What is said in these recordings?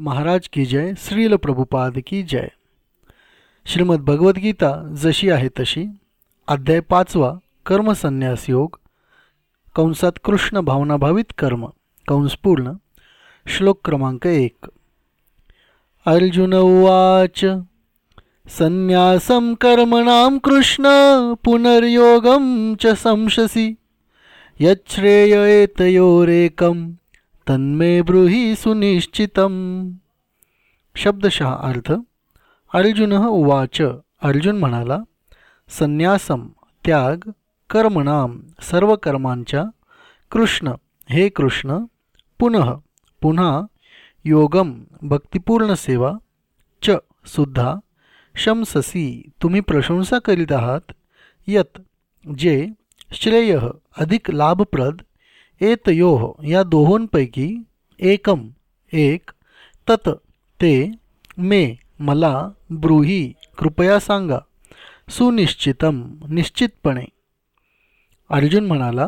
महाराज की जय श्रील प्रभुपाद की जय. श्रीमद भगवद्गीता जशी आहे तशी. अध्याय पाचवा कर्मसन्यास योग. कंसात कृष्ण भावनाभावित कर्म. कंसपूर्ण श्लोक क्रमांक एक. अर्जुन उवाच संन्यासं कर्मणां कृष्ण पुनर्योगं च संशसि. यच्छ्रेय तन्मे ब्रूही सुनिश्चितम। शब्दशः अर्थ अर्जुन उवाच अर्जुन म्हणाला संन्यासम त्याग कर्मणाम सर्व कर्मांच्या कृष्ण हे कृष्ण पुनः पुन्हा योगम भक्तिपूर्ण सेवा च सुद्धा शमससी तुम्ही प्रशंसा करीत आहात यत जे श्रेय अधिक लाभप्रद एतयो या दोहोंपैकी एकम एक तत ते मे मला ब्रूही कृपया सांगा. सुनिश्चितम निश्चितपणे. अर्जुन म्हणाला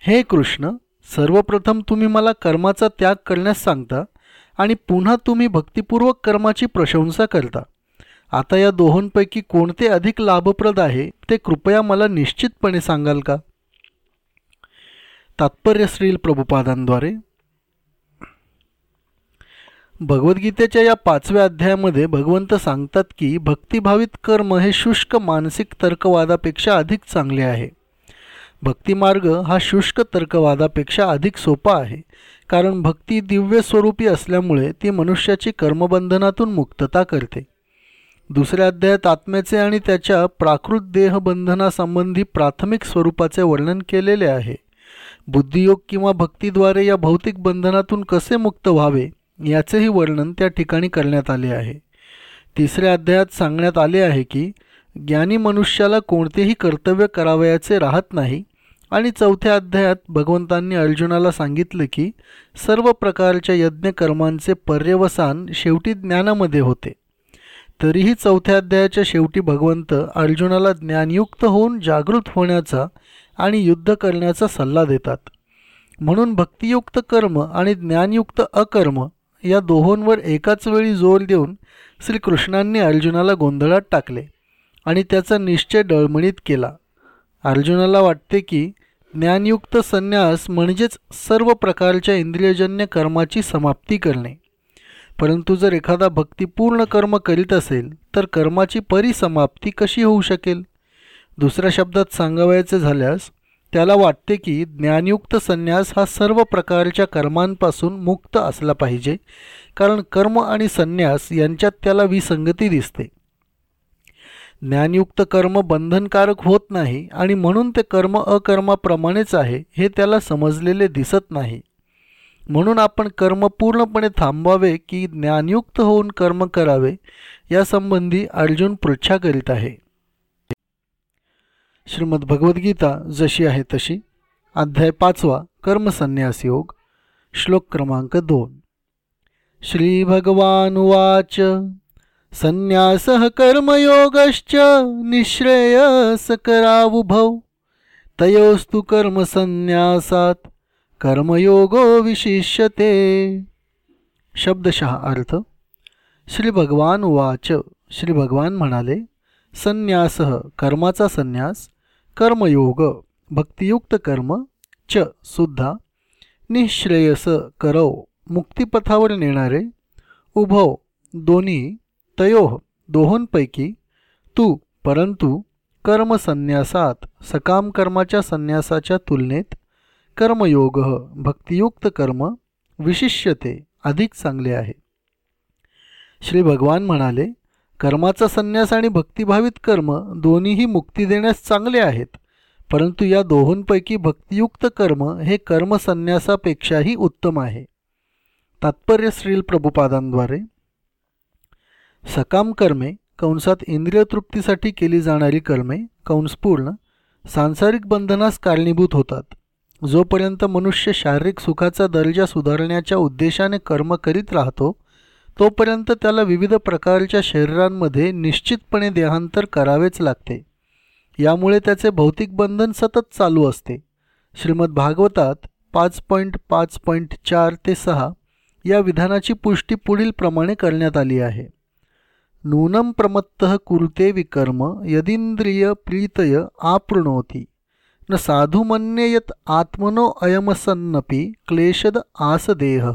हे कृष्ण सर्वप्रथम तुम्ही मला कर्माचा त्याग करण्यास सांगता आणि पुन्हा तुम्ही भक्तिपूर्वक कर्माची प्रशंसा करता. आता या दोहोंपैकी कोणते अधिक लाभप्रद आहे ते कृपया मला निश्चितपणे सांगाल का? तात्पर्य श्रील प्रभुपादांद्वारे. भगवद्गीतेच्या या पाचव्या अध्यायामध्ये भगवंत सांगतात की भक्तिभावित कर्म हे शुष्क मानसिक तर्कवादापेक्षा अधिक चांगले आहे. भक्तिमार्ग हा शुष्क तर्कवादापेक्षा अधिक सोपा आहे कारण भक्ती दिव्य स्वरूपी असल्यामुळे ती मनुष्याची कर्मबंधनातून मुक्तता करते. दुसऱ्या अध्यायात आत्म्याचे आणि त्याच्या प्राकृत देहबंधनासंबंधी प्राथमिक स्वरूपाचे वर्णन केलेले आहे. बुद्धियोग किंवा भक्तीद्वारे या भौतिक बंधनातून कसे मुक्त व्हावे याचेही वर्णन त्या ठिकाणी करण्यात आले आहे. तिसऱ्या अध्यायात सांगण्यात आले आहे की ज्ञानी मनुष्याला कोणतेही कर्तव्य करावयाचे राहत नाही आणि चौथ्या अध्यायात भगवंतांनी अर्जुनाला सांगितले की सर्व प्रकारच्या यज्ञकर्मांचे पर्यवसान शेवटी ज्ञानामध्ये होते. तरीही चौथ्या अध्यायाच्या शेवटी भगवंत अर्जुनाला ज्ञानयुक्त होऊन जागृत होण्याचा आणि युद्ध करण्याचा सल्ला देतात. म्हणून भक्तियुक्त कर्म आणि ज्ञानयुक्त अकर्म या दोहोंवर एकाच वेळी जोर देऊन श्रीकृष्णांनी अर्जुनाला गोंधळात टाकले आणि त्याचा निश्चय डळमणीत केला. अर्जुनाला वाटते की ज्ञानयुक्त संन्यास म्हणजेच सर्व प्रकारच्या इंद्रियजन्य कर्माची समाप्ती करणे. परंतु जर एखादा भक्तिपूर्ण कर्म करीत असेल तर कर्माची परिसमाप्ती कशी होऊ शकेल? दुसऱ्या शब्दात सांगावयाचे झाल्यास त्याला वाटते की ज्ञानयुक्त संन्यास हा सर्व प्रकारच्या कर्मांपासून मुक्त असला पाहिजे कारण कर्म आणि संन्यास यांच्यात त्याला विसंगती दिसते. ज्ञानयुक्त कर्म बंधनकारक होत नाही आणि म्हणून ते कर्म अकर्माप्रमाणेच आहे हे त्याला समजलेले दिसत नाही. म्हणून आपण कर्म पूर्णपणे थांबवावे की ज्ञानयुक्त होऊन कर्म करावे यासंबंधी अर्जुन पृच्छा करीत आहे. श्रीमद भगवद्गीता जशी आहे तशी. अध्याय पाचवा कर्मसन्यास योग श्लोक क्रमांक दोन. श्री संन्यासः संन्यास कर्मयोगश्च निःश्रेयसकरावुभौ तयोस्तु कर्मसन्यासात कर्मयोगो विशिष्यते. शब्दशः अर्थ श्री भगवान वाच श्री भगवान म्हणाले संन्यास कर्माचा संन्यास कर्मयोग भक्तियुक्त कर्म च सुद्धा निःश्रेयस करव मुक्तिपथावर नेणारे उभव दोन्ही तयोह दोहोंपैकी तू परंतु कर्मसन्यासात सकाम कर्माच्या संन्यासाच्या तुलनेत कर्मयोग भक्तियुक्त कर्म विशिष्यते अधिक चांगले आहे. श्री भगवान म्हणाले कर्माचा संन्यास आणि भक्तिभावित कर्म दोन्हीही मुक्ती देण्यास चांगले आहेत. परंतु या दोहोंपैकी भक्तियुक्त कर्म हे कर्मसन्यासापेक्षाही उत्तम आहे. तात्पर्य श्रील प्रभुपादांद्वारे. सकाम कर्मे कंसात इंद्रिय तृप्तीसाठी केली जाणारी कर्मे कंसपूर्ण सांसारिक बंधनास कारणीभूत होतात. जोपर्यंत मनुष्य शारीरिक सुखाचा दर्जा सुधारण्याच्या उद्देशाने कर्म करीत राहतो तोपर्यंत त्याला विविध प्रकारच्या शरीरांमध्ये निश्चितपणे देहांतर करावेच लागते. यामुळे त्याचे भौतिक बंधन सतत चालू असते. श्रीमद भागवतात पाच पॉईंट पाच पॉईंट चार ते सहा या विधानाची पुष्टी पुढील प्रमाणे करण्यात आली आहे. नूनं प्रमत्त कुरुते विकर्म यदिंद्रिय प्रीतय आपृणोती न साधू मन्येयत आत्मनो अयमसन्नपी क्लेशद आसदेह।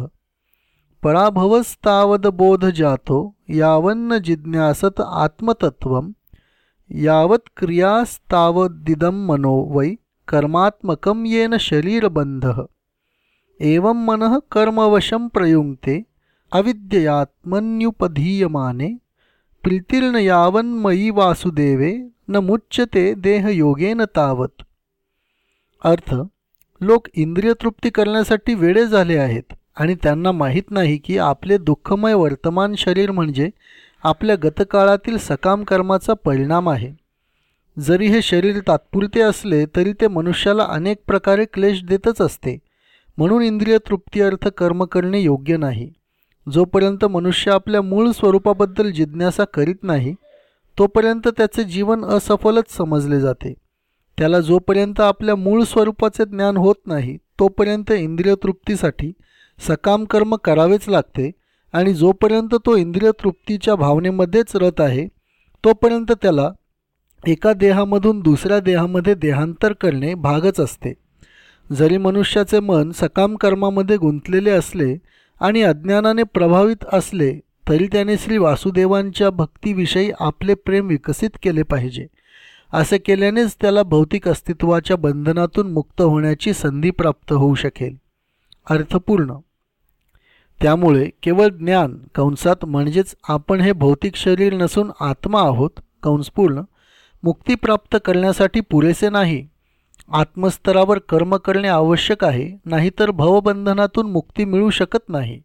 पराभवस्तावद बोध जातो यावन्न जिज्ञासत आत्मतत्वं यावत् क्रियास्तावदिदं मनो वै कर्मात्मकं येन शरीरबन्धः। एवं मनः कर्मवशं प्रयुङ्क्ते, अविद्ययात्मन्युपधीयमाने प्रीतिर्न यावन्मयी वासुदेवे न मुच्यते देहयोगेन तावत। अर्थ, लोक इंद्रिय तृप्ती करण्यासाठी वेळे झाले आहेत। आणि त्यांना माहीत नाही की आपले दुःखमय वर्तमान शरीर म्हणजे आपल्या गतकाळातील सकाम कर्माचा परिणाम आहे. जरी हे शरीर तात्पुरते असले तरी ते मनुष्याला अनेक प्रकारे क्लेश देतच असते. म्हणून इंद्रिय तृप्तीअर्थ कर्म करणे योग्य नाही. जोपर्यंत मनुष्य आपल्या मूळ स्वरूपाबद्दल जिज्ञासा करीत नाही तोपर्यंत त्याचे जीवन असफलच समजले जाते. त्याला जोपर्यंत आपल्या मूळ स्वरूपाचे ज्ञान होत नाही तोपर्यंत इंद्रिय तृप्तीसाठी सकाम कर्म करावेच लागते आणि जोपर्यंत तो इंद्रिय तृप्तीच्या भावनेमध्येच रत आहे तोपर्यंत त्याला एका देहामधून दुसऱ्या देहामध्ये देहांतर करणे भागच असते. जरी मनुष्याचे मन सकाम कर्मामध्ये गुंतलेले असले आणि अज्ञानाने प्रभावित असले तरी त्याने श्री वासुदेवांच्या भक्तीविषयी आपले प्रेम विकसित केले पाहिजे. असे केल्यानेच त्याला भौतिक अस्तित्वाच्या बंधनातून मुक्त होण्याची संधी प्राप्त होऊ शकेल. अर्थपूर्ण. त्यामुळे केवळ ज्ञान कंसात म्हणजेच आपण हे भौतिक शरीर नसून आत्मा आहोत कंसपूर्ण मुक्ती प्राप्त करण्यासाठी पुरेसे नाही. आत्मस्तरावर कर्म करणे आवश्यक आहे नाहीतर भवबंधनातून मुक्ती मिळू शकत नाही.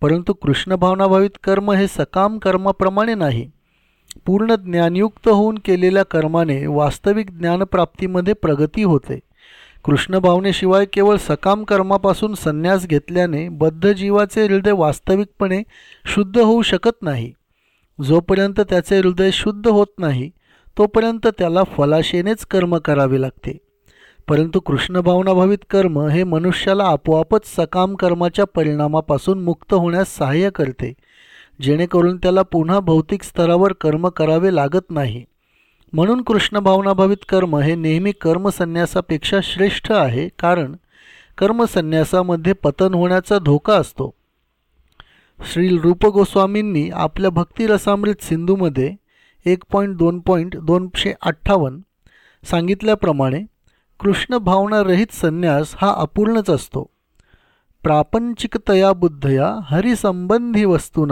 परंतु कृष्णभावनाभावित कर्म हे सकाम कर्माप्रमाणे नाही. पूर्ण ज्ञानयुक्त होऊन केलेल्या कर्माने वास्तविक ज्ञानप्राप्तीमध्ये प्रगती होते. कृष्णभावनेशिवाय केवळ सकाम कर्मापासून संन्यास घेतल्याने बद्ध जीवाचे हृदय वास्तविकपणे शुद्ध होऊ शकत नाही. जोपर्यंत त्याचे हृदय शुद्ध होत नाही तोपर्यंत त्याला फलाशेनेच कर्म करावे लागते. परंतु कृष्णभावनाभावित कर्म हे मनुष्याला आपोआपच सकाम कर्माच्या परिणामापासून मुक्त होण्यास सहाय्य करते जेणेकरून त्याला पुन्हा भौतिक स्तरावर कर्म करावे लागत नाही. म्हणून कृष्ण भावनाभावित कर्म हे नेहमी कर्मसन्यासापेक्षा श्रेष्ठ आहे कारण कर्मसन्यासामध्ये पतन होण्याचा धोका असतो. श्री रूप गोस्वामींनी आपल्या भक्तिरसामृत सिंधूमध्ये एक पॉईंट दोन पॉईंट दोनशे अठ्ठावन्न सांगितल्याप्रमाणे कृष्ण भावनारहित संन्यास हा अपूर्णच असतो. प्रापंचिकतया बुद्धया हरिसंबंधी वस्तून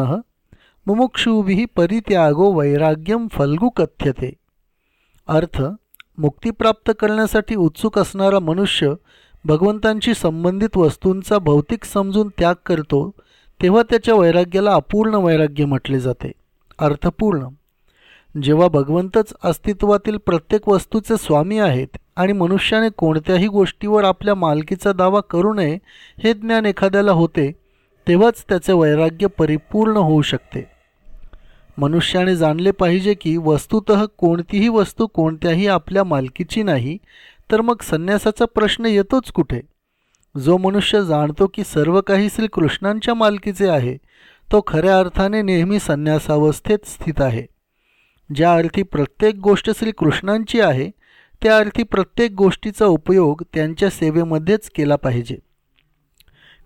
मुमुक्षुभी परित्यागो वैराग्यम फल्गू कथ्यते अर्थ मुक्ती प्राप्त करण्यासाठी उत्सुक असणारा मनुष्य भगवंतांशी संबंधित वस्तूंचा भौतिक समजून त्याग करतो तेव्हा त्याच्या वैराग्याला अपूर्ण वैराग्य म्हटले जाते. अर्थपूर्ण जेव्हा भगवंतच अस्तित्वातील प्रत्येक वस्तूचे स्वामी आहेत आणि मनुष्याने कोणत्याही गोष्टीवर आपल्या मालकीचा दावा करू नये हे ज्ञान एखाद्याला होते तेव्हाच त्याचे वैराग्य परिपूर्ण होऊ शकते. मनुष्याने जाणले पाहिजे की वस्तुत कोणतीही वस्तू कोणत्याही आपल्या मालकीची नाही तर मग संन्यासाचा प्रश्न येतोच कुठे? जो मनुष्य जाणतो की सर्व काही श्रीकृष्णांच्या मालकीचे आहे तो खऱ्या अर्थाने नेहमी संन्यासावस्थेत स्थित आहे. ज्या अर्थी प्रत्येक गोष्ट श्रीकृष्णांची आहे त्या अर्थी प्रत्येक गोष्टीचा उपयोग त्यांच्या सेवेमध्येच केला पाहिजे.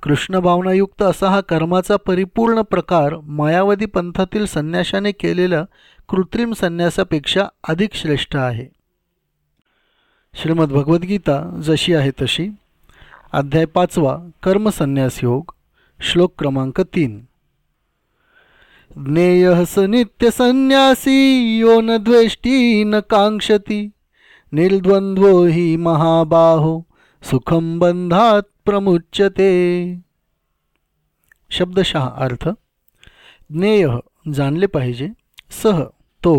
कृष्णभावनायुक्त असा हा कर्माचा परिपूर्ण प्रकार मायावादी पंथातील संन्याशाने केलेल्या कृत्रिम संन्यासापेक्षा अधिक श्रेष्ठ आहे. श्रीमद भगवद्गीता जशी आहे तशी. अध्याय पाचवा कर्मसन्यास योग श्लोक क्रमांक तीन. ज्ञेय स नित्यसन्यासी यो न द्वेष्टी न कांक्षती निर्द्वंद्वो हि महाबाहो सुखम बंधात प्रमुच्यते. शब्दशः अर्थ ज्ञेय जाणले पाहिजे सह तो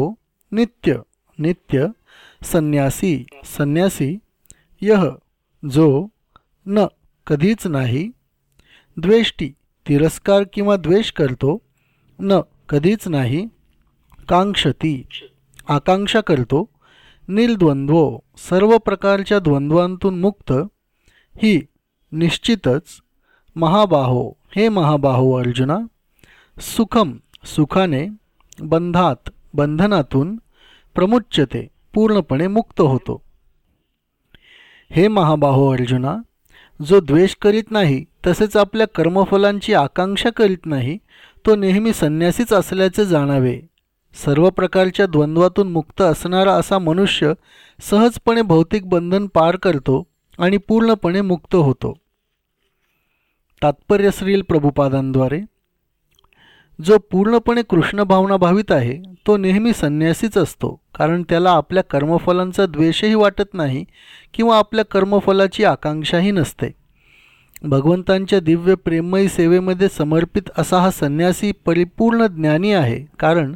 नित्य नित्य संन्यासी संन्यासी यह जो न कधीच नाही द्वेष्टी तिरस्कार किंवा द्वेष करतो न कधीच नाही कांक्षती आकांक्षा करतो निर्द्वंद्व सर्व प्रकारच्या द्वंद्वांतून मुक्त ही निश्चितच महाबाहो हे महाबाहो अर्जुना सुखम सुखाने बंधात बंधनातून प्रमुच्यते पूर्णपणे मुक्त होतो. हे महाबाहो अर्जुना जो द्वेष करीत नाही तसेच आपल्या कर्मफलांची आकांक्षा करीत नाही तो नेहमी संन्यासीच असल्याचे जाणावे. सर्व प्रकारच्या द्वंद्वातून मुक्त असणारा असा मनुष्य सहजपणे भौतिक बंधन पार करतो आणि पूर्णपणे मुक्त होतो. तात्पर्य श्रील प्रभुपादांद्वारे. जो पूर्णपणे कृष्ण भावना भावित आहे तो नेहमी संन्यासीच असतो कारण त्याला आपल्या कर्मफलांचा द्वेषही वाटत नाही किंवा आपल्या कर्मफलाची आकांक्षाही नसते. भगवंतांच्या दिव्य प्रेममयी सेवेमध्ये समर्पित असा हा संन्यासी परिपूर्ण ज्ञानी आहे कारण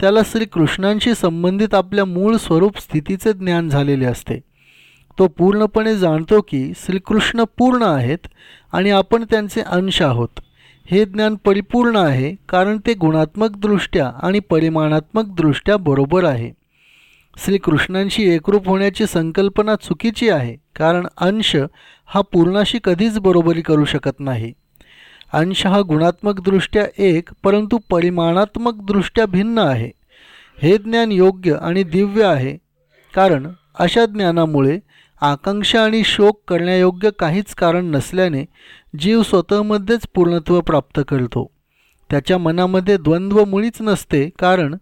त्याला श्रीकृष्णांशी संबंधित आपल्या मूळ स्वरूप स्थितीचे ज्ञान झालेले असते. तो पूर्णपणे जाणतो की श्रीकृष्ण पूर्ण आहेत आणि आपण त्यांचे अंश आहोत. हे ज्ञान परिपूर्ण आहे कारण ते गुणात्मकदृष्ट्या आणि परिमाणात्मकदृष्ट्या बरोबर आहे. श्रीकृष्णांशी एकरूप होण्याची संकल्पना चुकीची आहे कारण अंश हा पूर्णाशी कधीच बरोबरी करू शकत नाही. अंश हा गुणात्मकदृष्ट्या एक परंतु परिमाणात्मकदृष्ट्या भिन्न आहे. हे ज्ञान योग्य आणि दिव्य आहे कारण अशा ज्ञानामुळे आकांक्षा आणि शोक करण्यायोग्य काहीच कारण नसल्याने जीव स्वतःमध्येच पूर्णत्व प्राप्त करतो. त्याच्या मनामध्ये द्वंद्व मुळीच नसते कारण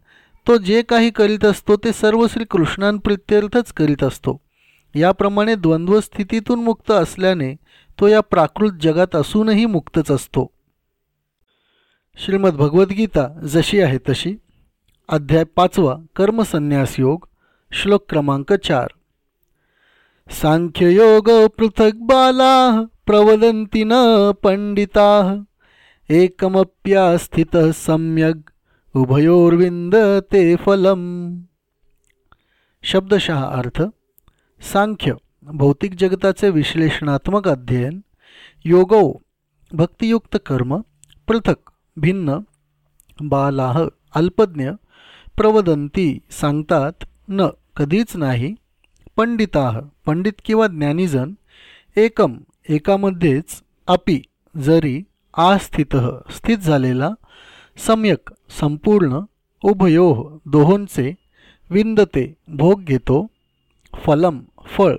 तो जे काही करीत असतो ते सर्व श्रीकृष्णांप्रित्यर्थच करीत असतो. याप्रमाणे द्वंद्व स्थितीतून मुक्त असल्याने तो या प्राकृत जगात असूनही मुक्तच असतो. श्रीमद भगवद्गीता जशी आहे तशी. अध्याय पाचवा कर्मसन्यास योग श्लोक क्रमांक चार. सांख्ययोग पृथक् बाला प्रवदन्ति न पंडिता एकमप्यास्थित सम्यक उभयोर्विंदते फलम। शब्दशः अर्थ सांख्य भौतिक जगताचे विश्लेषणात्मक अध्ययन योगो भक्तियुक्त कर्म पृथक भिन्न बालाह अल्पज्ञ प्रवदंती सांगतात न कधीच नाही पंडिताह पंडित किंवा ज्ञानीजन एकम एकामध्येच अपि जरी आस्थित स्थित झालेला सम्यक संपूर्ण उभयो दोहोंचे विंदते भोग घेतो फलम फळ.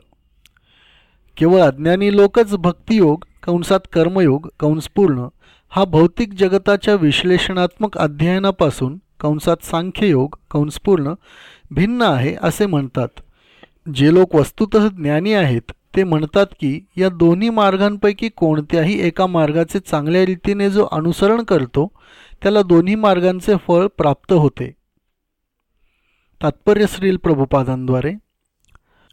केवळ अज्ञानी लोकच भक्तियोग कंसात कर्मयोग कंसपूर्ण हा भौतिक जगताच्या विश्लेषणात्मक अध्ययनापासून कंसात सांख्ययोग कंसपूर्ण भिन्न आहे असे म्हणतात. जे लोक वस्तुत ज्ञानी आहेत ते म्हणतात की या दोन्ही मार्गांपैकी कोणत्याही एका मार्गाचे चांगल्या रीतीने जो अनुसरण करतो त्याला दोन्ही मार्गांचे फळ प्राप्त होते. तात्पर्य श्रील प्रभुपादांद्वारे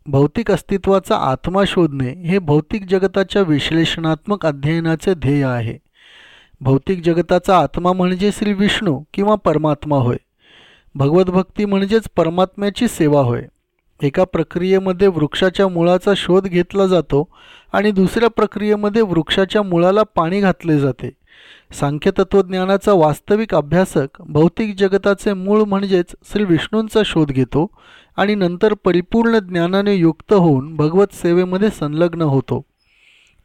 भौतिक अस्तित्वाचा आत्मा शोधणे हे भौतिक जगताच्या विश्लेषणात्मक अध्ययनाचे ध्येय आहे. भौतिक जगताचा आत्मा म्हणजे श्री विष्णू किंवा परमात्मा होय. भगवतभक्ती म्हणजेच परमात्म्याची सेवा होय. एका प्रक्रियेमध्ये वृक्षाच्या मुळाचा शोध घेतला जातो आणि दुसऱ्या प्रक्रियेमध्ये वृक्षाच्या मुळाला पाणी घातले जाते. सांख्यतत्वज्ञानाचा वास्तविक अभ्यासक भौतिक जगताचे मूळ म्हणजेच श्री विष्णूंचा शोध घेतो आणि नंतर परिपूर्ण ज्ञानाने युक्त होऊन भगवत सेवेमध्ये संलग्न होतो.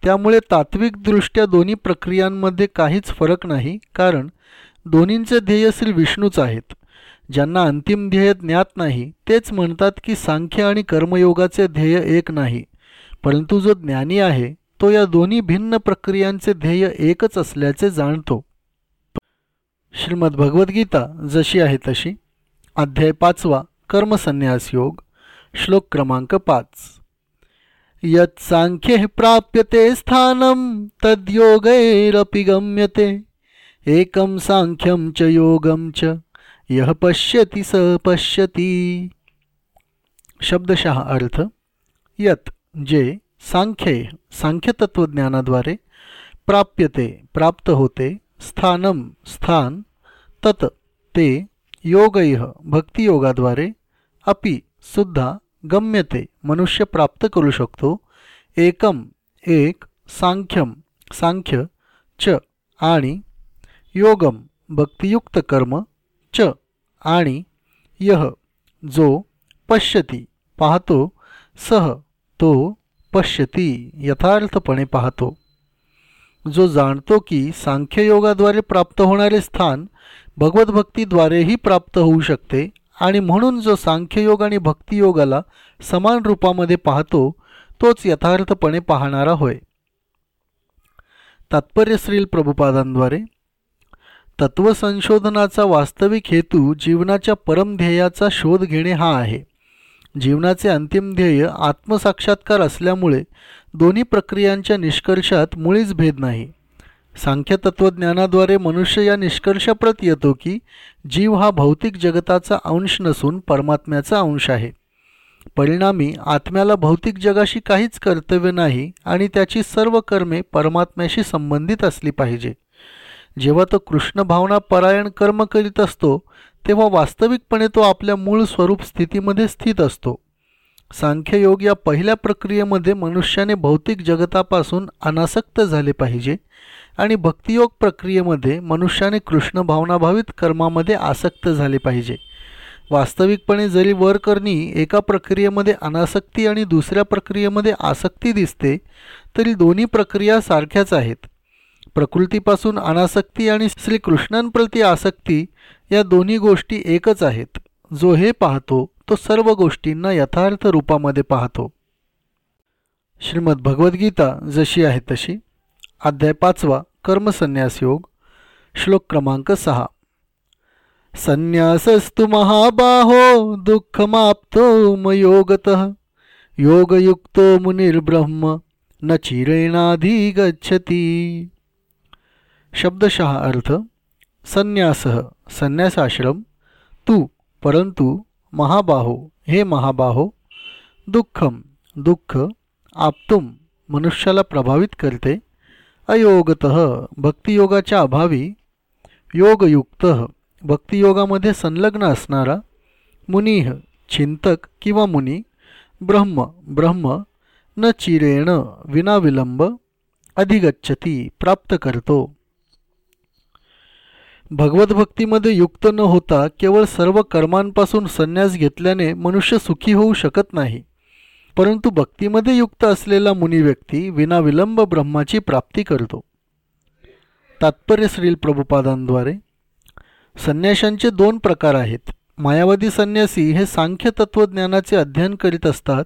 त्यामुळे तात्विकदृष्ट्या दोन्ही प्रक्रियांमध्ये काहीच फरक नाही कारण दोन्हींचे ध्येय श्री विष्णूच आहेत. ज्यांना अंतिम ध्येय ज्ञात नाही तेच म्हणतात की सांख्य आणि कर्मयोगाचे ध्येय एक नाही. परंतु जो ज्ञानी आहे तो या दोन्ही भिन्न प्रक्रियांचे ध्येय एकच असल्याचे जाणतो. श्रीमद भगवद्गीता जशी आहे तशी. अध्याय पाचवा कर्मसन्यास योग. श्लोक क्रमांक पाच. यत सांख्ये प्राप्यते स्थानम तद्योगैरपि गम्यते. एकम सांख्यम च योगम च. यह पश्यती स पश्यती। शब्दशः अर्थ यत जे सांख्ये सांख्यतत्वज्ञानाद्वारे प्राप्यते प्राप्त होते स्थानम स्थान तत ते योगैह भक्तियोगाद्वारे अपि सुद्धा गम्यते मनुष्य प्राप्त करू शकतो। एकम एक सांख्यम सांख्य च आणि योगम भक्तियुक्त कर्म च आणि यह जो पश्यती पाहतो सह तो पश्यती यथार्थपणे पाहतो. जो जाणतो की सांख्ययोगाद्वारे प्राप्त होणारे स्थान भगवतभक्तीद्वारेही प्राप्त होऊ शकते आणि म्हणून जो सांख्ययोग आणि भक्तियोगाला समान रूपामध्ये पाहतो तोच यथार्थपणे पाहणारा होय. तात्पर्य श्रील प्रभुपादांद्वारे तत्वसंशोधनाचा वास्तविक हेतू जीवनाच्या परमध्येयाचा शोध घेणे हा आहे. जीवनाचे अंतिम ध्येय आत्मसाक्षात्कार असल्यामुळे दोन्ही प्रक्रियांच्या निष्कर्षात मुळीच भेद नाही. सांख्य तत्त्वज्ञानाद्वारे मनुष्य या निष्कर्षाप्रत येतो की जीव हा भौतिक जगताचा अंश नसून परमात्म्याचा अंश आहे. परिणामी आत्म्याला भौतिक जगाशी काहीच कर्तव्य नाही आणि त्याची सर्व कर्मे परमात्म्याशी संबंधित असली पाहिजे. जेव्हा तो कृष्ण भावना परायण कर्म करीत असतो तेव्हा वास्तविकपणे तो आपल्या मूळ स्वरूप स्थितीमध्ये स्थित असतो. सांख्ययोग या पहिल्या प्रक्रियेमध्ये मनुष्याने भौतिक जगतापासून अनासक्त झाले पाहिजे आणि भक्तियोग प्रक्रियेमध्ये मनुष्याने कृष्ण भावनाभावित कर्मामध्ये आसक्त झाले पाहिजे. वास्तविकपणे जरी वरकरणी एका प्रक्रियेमध्ये अनासक्ती आणि दुसऱ्या प्रक्रियेमध्ये आसक्ती दिसते तरी दोन्ही प्रक्रिया सारख्याच आहेत. प्रकृतीपासून अनासक्ती आणि श्रीकृष्णांप्रती आसक्ती या दोन्ही गोष्टी एकच आहेत. जो हे पाहतो तो सर्व गोष्टींना यथार्थ रूपामध्ये पाहतो. श्रीमद भगवद्गीता जशी आहे तशी. अध्याय पाचवा कर्मसन्यास योग श्लोक क्रमांक सहा. संन्यासस्तु महाबाहो दुःखमाप्तो मयोगत योगयुक्तो मुनिर्ब्रह्म न चिरेणाधिगच्छती. शब्दशः अर्थ संन्यास संन्यासाश्रम तू परंतु महाबाहो हे महाबाहो दुःखम दुःख आपतुम मनुष्याला प्रभावित करते अयोगत भक्तियोगाच्या अभावी योगयुक्त भक्तियोगामध्ये संलग्न असणारा मुनीह चिंतक किंवा मुनी ब्रह्म ब्रह्म न चिरेण विनाविलंब अधिगच्छती प्राप्त करतो. भगवतभक्तीमध्ये युक्त न होता केवळ सर्व कर्मांपासून संन्यास घेतल्याने मनुष्य सुखी होऊ शकत नाही. परंतु भक्तीमध्ये युक्त असलेला मुनी व्यक्ती विनाविलंब ब्रह्माची प्राप्ती करतो. तात्पर्य श्रील प्रभुपादांद्वारे संन्याशांचे दोन प्रकार आहेत. मायावादी संन्यासी हे सांख्य तत्त्वज्ञानाचे अध्ययन करीत असतात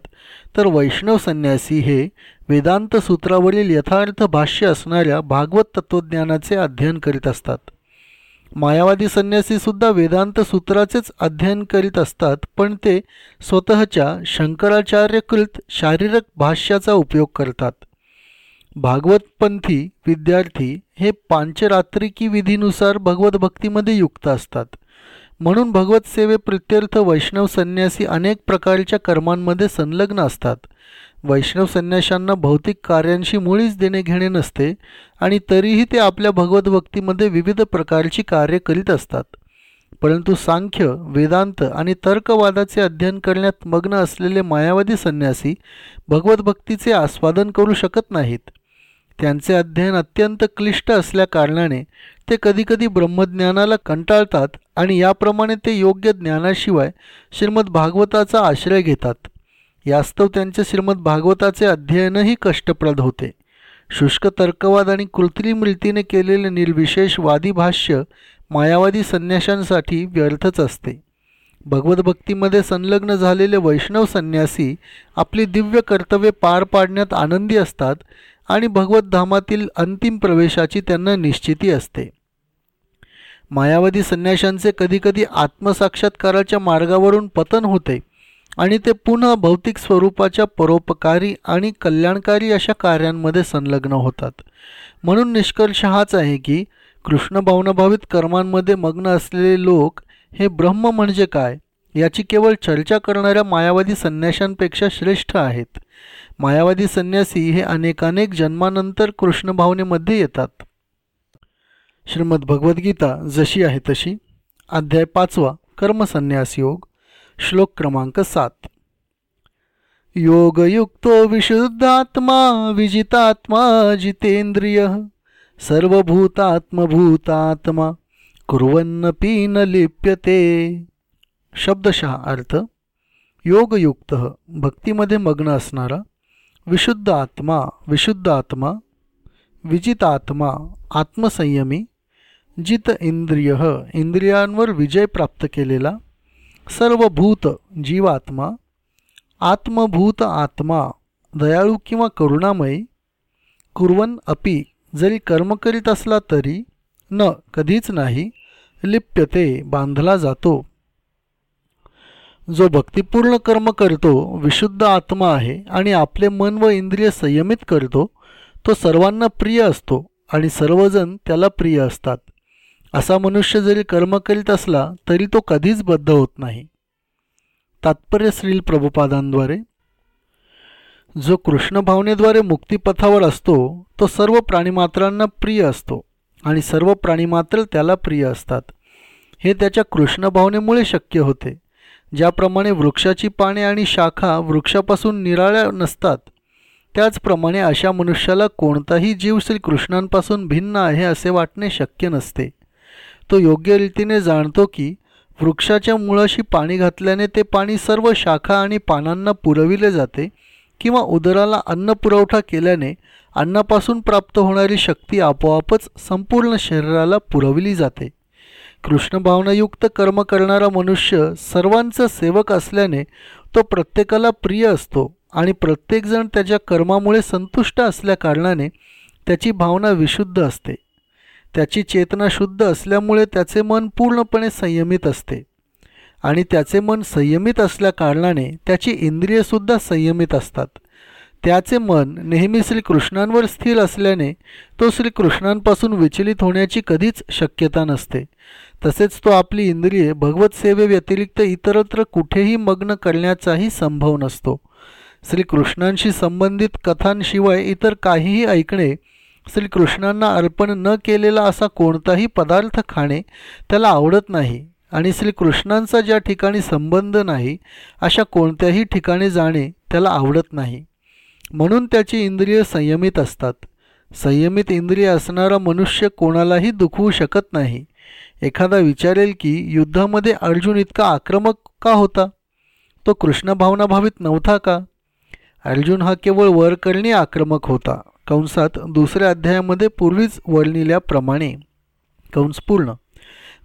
तर वैष्णव संन्यासी हे वेदांत सूत्रावरील यथार्थ भाष्य असणाऱ्या भागवत तत्त्वज्ञानाचे अध्ययन करीत असतात. मायावादी संन्यासीसुद्धा वेदांत सूत्राचेच अध्ययन करीत असतात पण ते स्वतःच्या शंकराचार्यकृत शारीरिक भाष्याचा उपयोग करतात. भागवतपंथी विद्यार्थी हे पांचरात्रिकी विधीनुसार भगवत भक्तीमध्ये युक्त असतात. म्हणून भगवत सेवे प्रित्यर्थ वैष्णव संन्यासी अनेक प्रकारच्या कर्मांमध्ये संलग्न असतात. वैष्णव संन्याशांना भौतिक कार्यांशी मुळीच देणे घेणे नसते आणि तरीही ते आपल्या भगवत भक्तीमध्ये विविध प्रकारची कार्य करीत असतात. परंतु सांख्य वेदांत आणि तर्कवादाचे अध्ययन करण्यात मग्न असलेले मायावादी संन्यासी भगवत भक्तीचे आस्वादन करू शकत नाहीत. त्यांचे अध्ययन अत्यंत क्लिष्ट असल्याकारणाने ते कधीकधी ब्रह्मज्ञानाला कंटाळतात आणि याप्रमाणे ते योग्य ज्ञानाशिवाय श्रीमद भागवताचा आश्रय घेतात. यास्तव त्यांचे श्रीमद भागवताचे अध्ययनही कष्टप्रद होते. शुष्क तर्कवाद आणि कृत्रिम रीतीने केलेले निर्विशेष वादी भाष्य मायावादी संन्याशांसाठी व्यर्थच असते. भगवतभक्तीमध्ये संलग्न झालेले वैष्णव संन्यासी आपली दिव्य कर्तव्ये पार पाडण्यात आनंदी असतात आणि भगवतधामातील अंतिम प्रवेशाची त्यांना निश्चिती असते. मायावादी संन्याशांचे कधीकधी आत्मसाक्षात्काराच्या मार्गावरून पतन होते. आणि ते पुन्हा भौतिक स्वरूपाच्या परोपकारी आणि कल्याणकारी अशा कार्यांमध्ये संलग्न होतात. म्हणून निष्कर्ष हाच आहे की कृष्ण भावनाभावित कर्मांमध्ये मग्न असलेले लोक हे ब्रह्म म्हणजे काय याची केवळ चर्चा करणाऱ्या मायावादी संन्याशांपेक्षा श्रेष्ठ आहेत. मायावादी संन्यासी हे अनेकानेक जन्मानंतर कृष्ण भावनेमध्ये येतात. श्रीमद भगवद्गीता जशी आहे तशी. अध्याय पाचवा कर्मसन्यास योग. श्लोक क्रमांक सात. योगयुक्तो विशुद्धात्मा विजितात्मा जितेंद्रिय सर्वभूतात्मभूतात्मा कुर्वन्नपी न लिप्यते. शब्दशः अर्थ योगयुक्त भक्तीमध्ये मग्न असणारा विशुद्ध आत्मा विशुद्ध आत्मा विजितात्मा आत्मसंयमी जित इंद्रिय इंद्रियांवर विजय प्राप्त केलेला सर्व भूत जीवात्मा आत्मभूत आत्मा दयाळू किंवा करुणामयी कुर्वन अपी जरी कर्म करीत असला तरी न कधीच नाही लिप्यते बांधला जातो. जो भक्तिपूर्ण कर्म करतो विशुद्ध आत्मा आहे आणि आपले मन व इंद्रिय संयमित करतो तो सर्वांना प्रिय असतो आणि सर्वजण त्याला प्रिय असतात. असा मनुष्य जरी कर्म करीत असला तरी तो कधीच बद्ध होत नाही. तात्पर्य श्रील प्रभुपादांद्वारे. जो कृष्ण भावनेद्वारे मुक्तिपथावर असतो तो सर्व प्राणीमात्रांना प्रिय असतो आणि सर्व प्राणीमात्र त्याला प्रिय असतात. हे त्याच्या कृष्ण भावनेमुळे शक्य होते. ज्याप्रमाणे वृक्षाची पाने आणि शाखा वृक्षापासून निराळ्या नसतात त्याचप्रमाणे अशा मनुष्याला कोणताही जीव श्रीकृष्णांपासून भिन्न आहे असे वाटणे शक्य नसते. तो योग्य रीतीने जाणतो की वृक्षाच्या मुळाशी पाणी घातल्याने ते पाणी सर्व शाखा आणि पानांना पुरविले जाते किंवा उदराला अन्न पुरवठा केल्याने अन्नापासून प्राप्त होणारी शक्ती आपोआपच संपूर्ण शरीराला पुरविली जाते. कृष्णभावनायुक्त कर्म करणारा मनुष्य सर्वांचा सेवक असल्याने तो प्रत्येकाला प्रिय असतो आणि प्रत्येकजण त्याच्या कर्मामुळे संतुष्ट असल्याकारणाने त्याची भावना विशुद्ध असते. त्याची चेतना शुद्ध असल्यामुळे त्याचे मन पूर्णपणे संयमित असते. आणि त्याचे मन संयमित असल्याकारणाने त्याची इंद्रियसुद्धा संयमित असतात. त्याचे मन नेहमी श्रीकृष्णांवर स्थिर असल्याने तो श्रीकृष्णांपासून विचलित होण्याची कधीच शक्यता नसते. तसेच तो आपली इंद्रिये भगवत सेवेव्यतिरिक्त इतरत्र कुठेही मग्न करण्याचाही संभव नसतो. श्रीकृष्णांशी संबंधित कथांशिवाय इतर काहीही ऐकणे श्रीकृष्णांना अर्पण न केलेला असा कोणताही पदार्थ खाणे त्याला आवडत नाही आणि श्रीकृष्णांचा ज्या ठिकाणी संबंध नाही अशा कोणत्याही ठिकाणी जाणे त्याला आवडत नाही. म्हणून त्याची इंद्रिय संयमित असतात. संयमित इंद्रिय असणारा मनुष्य कोणालाही दुखवू शकत नाही. एखादा विचारेल की युद्धामध्ये अर्जुन इतका आक्रमक का होता? तो कृष्णभावनाभावित नव्हता का? अर्जुन हा केवळ वरकरणी आक्रमक होता. कंसात दुसऱ्या अध्यायामध्ये पूर्वीच वर्णिल्याप्रमाणे कंस पूर्ण.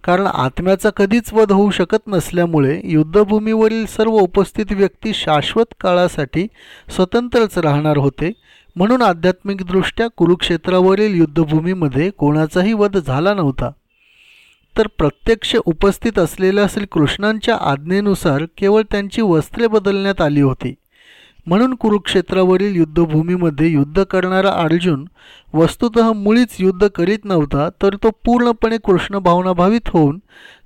कारण आत्म्याचा कधीच वध होऊ शकत नसल्यामुळे युद्धभूमीवरील सर्व उपस्थित व्यक्ती शाश्वत काळासाठी स्वतंत्रच राहणार होते. म्हणून आध्यात्मिकदृष्ट्या कुरुक्षेत्रावरील युद्धभूमीमध्ये कोणाचाही वध झाला नव्हता. तर प्रत्यक्ष उपस्थित असलेल्या श्रीकृष्णांच्या आज्ञेनुसार केवळ त्यांची वस्त्रे बदलण्यात आली होती. म्हणून कुरुक्षेत्रावरील युद्धभूमीमध्ये युद्ध करणारा अर्जुन वस्तुत मुळीच युद्ध करीत नव्हता तर तो पूर्णपणे कृष्ण भावनाभावित होऊन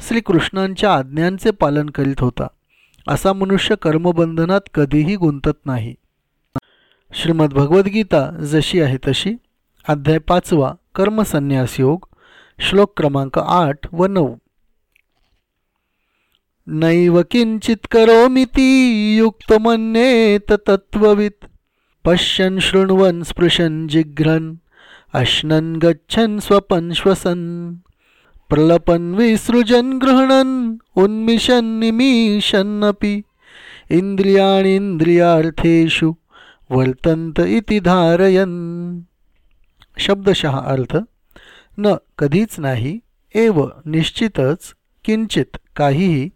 श्रीकृष्णांच्या आज्ञांचे पालन करीत होता. असा मनुष्य कर्मबंधनात कधीही गुंतत नाही. श्रीमद भगवद्गीता जशी आहे तशी. अध्याय पाचवा कर्मसन्यास योग श्लोक क्रमांक आठ व नऊ. नैव किंचित करोमिती युक्तमन्येत तत्त्ववित्। पश्यन् शृण्वन् स्पृशन् जिघ्रन् अश्नन् गच्छन् स्वपन् श्वसन्। प्रलपन् विसृजन् गृह्णन् उन्मिषन् निमीषन्नपि। इन्द्रियाणीन्द्रियार्थेषु वर्तन्त इति धारयन्। शब्दशः अर्थ न कधीच नाही एव निश्चितच किंचित काहीही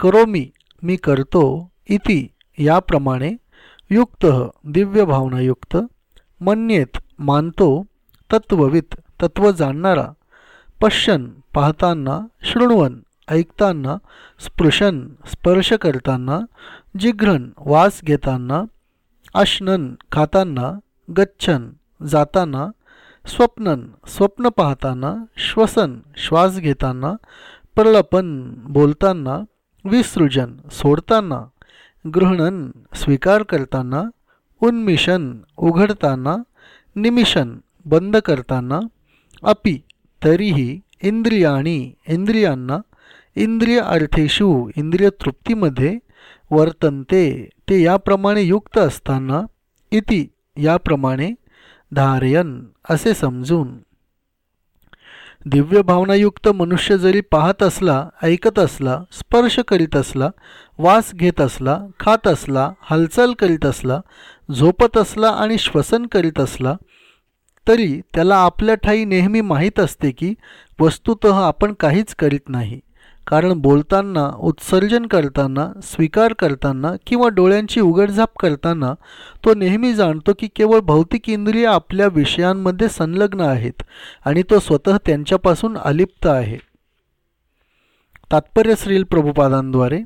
करोमी मी करतो इति याप्रमाणे युक्त दिव्य भावनायुक्त मन्येत मानतो तत्ववित तत्व जाणणारा पश्यन पाहताना शृण्वन ऐकताना स्पृशन स्पर्श करताना जिघ्रन वास घेताना अश्नन खाताना गच्छन जाताना स्वप्नन स्वप्न पाहताना श्वसन श्वास घेताना प्रलपन बोलताना विसृजन सोडताना गृहणन स्वीकार करताना उन्मिशन उघडताना निमिशन बंद करताना अपि तरीही इंद्रियाणी इंद्रियांना इंद्रिय अर्थेषु इंद्रिय तृप्तीमध्ये वर्तनते ते याप्रमाणे युक्त असताना इति याप्रमाणे धारयन असे समजून. दिव्य भावनायुक्त मनुष्य जरी पाहत असला ऐकत असला स्पर्श करीत असला वास घेत असला खात असला हालचाल करीत असला झोपत असला आणि श्वसन करीत असला तरी त्याला आपल्या ठाई नेहमी माहीत असते की वस्तुत आपण काहीच करीत नाही. कारण बोलताना उत्सर्जन करताना स्वीकार करताना किंवा डोळ्यांची उघडझाप करताना तो नेहमी जाणतो की केवळ भौतिक इंद्रिय आपल्या विषयांमध्ये संलग्न आहेत आणि तो स्वतः त्यांच्यापासून अलिप्त आहे. तात्पर्य श्रील प्रभुपादांद्वारे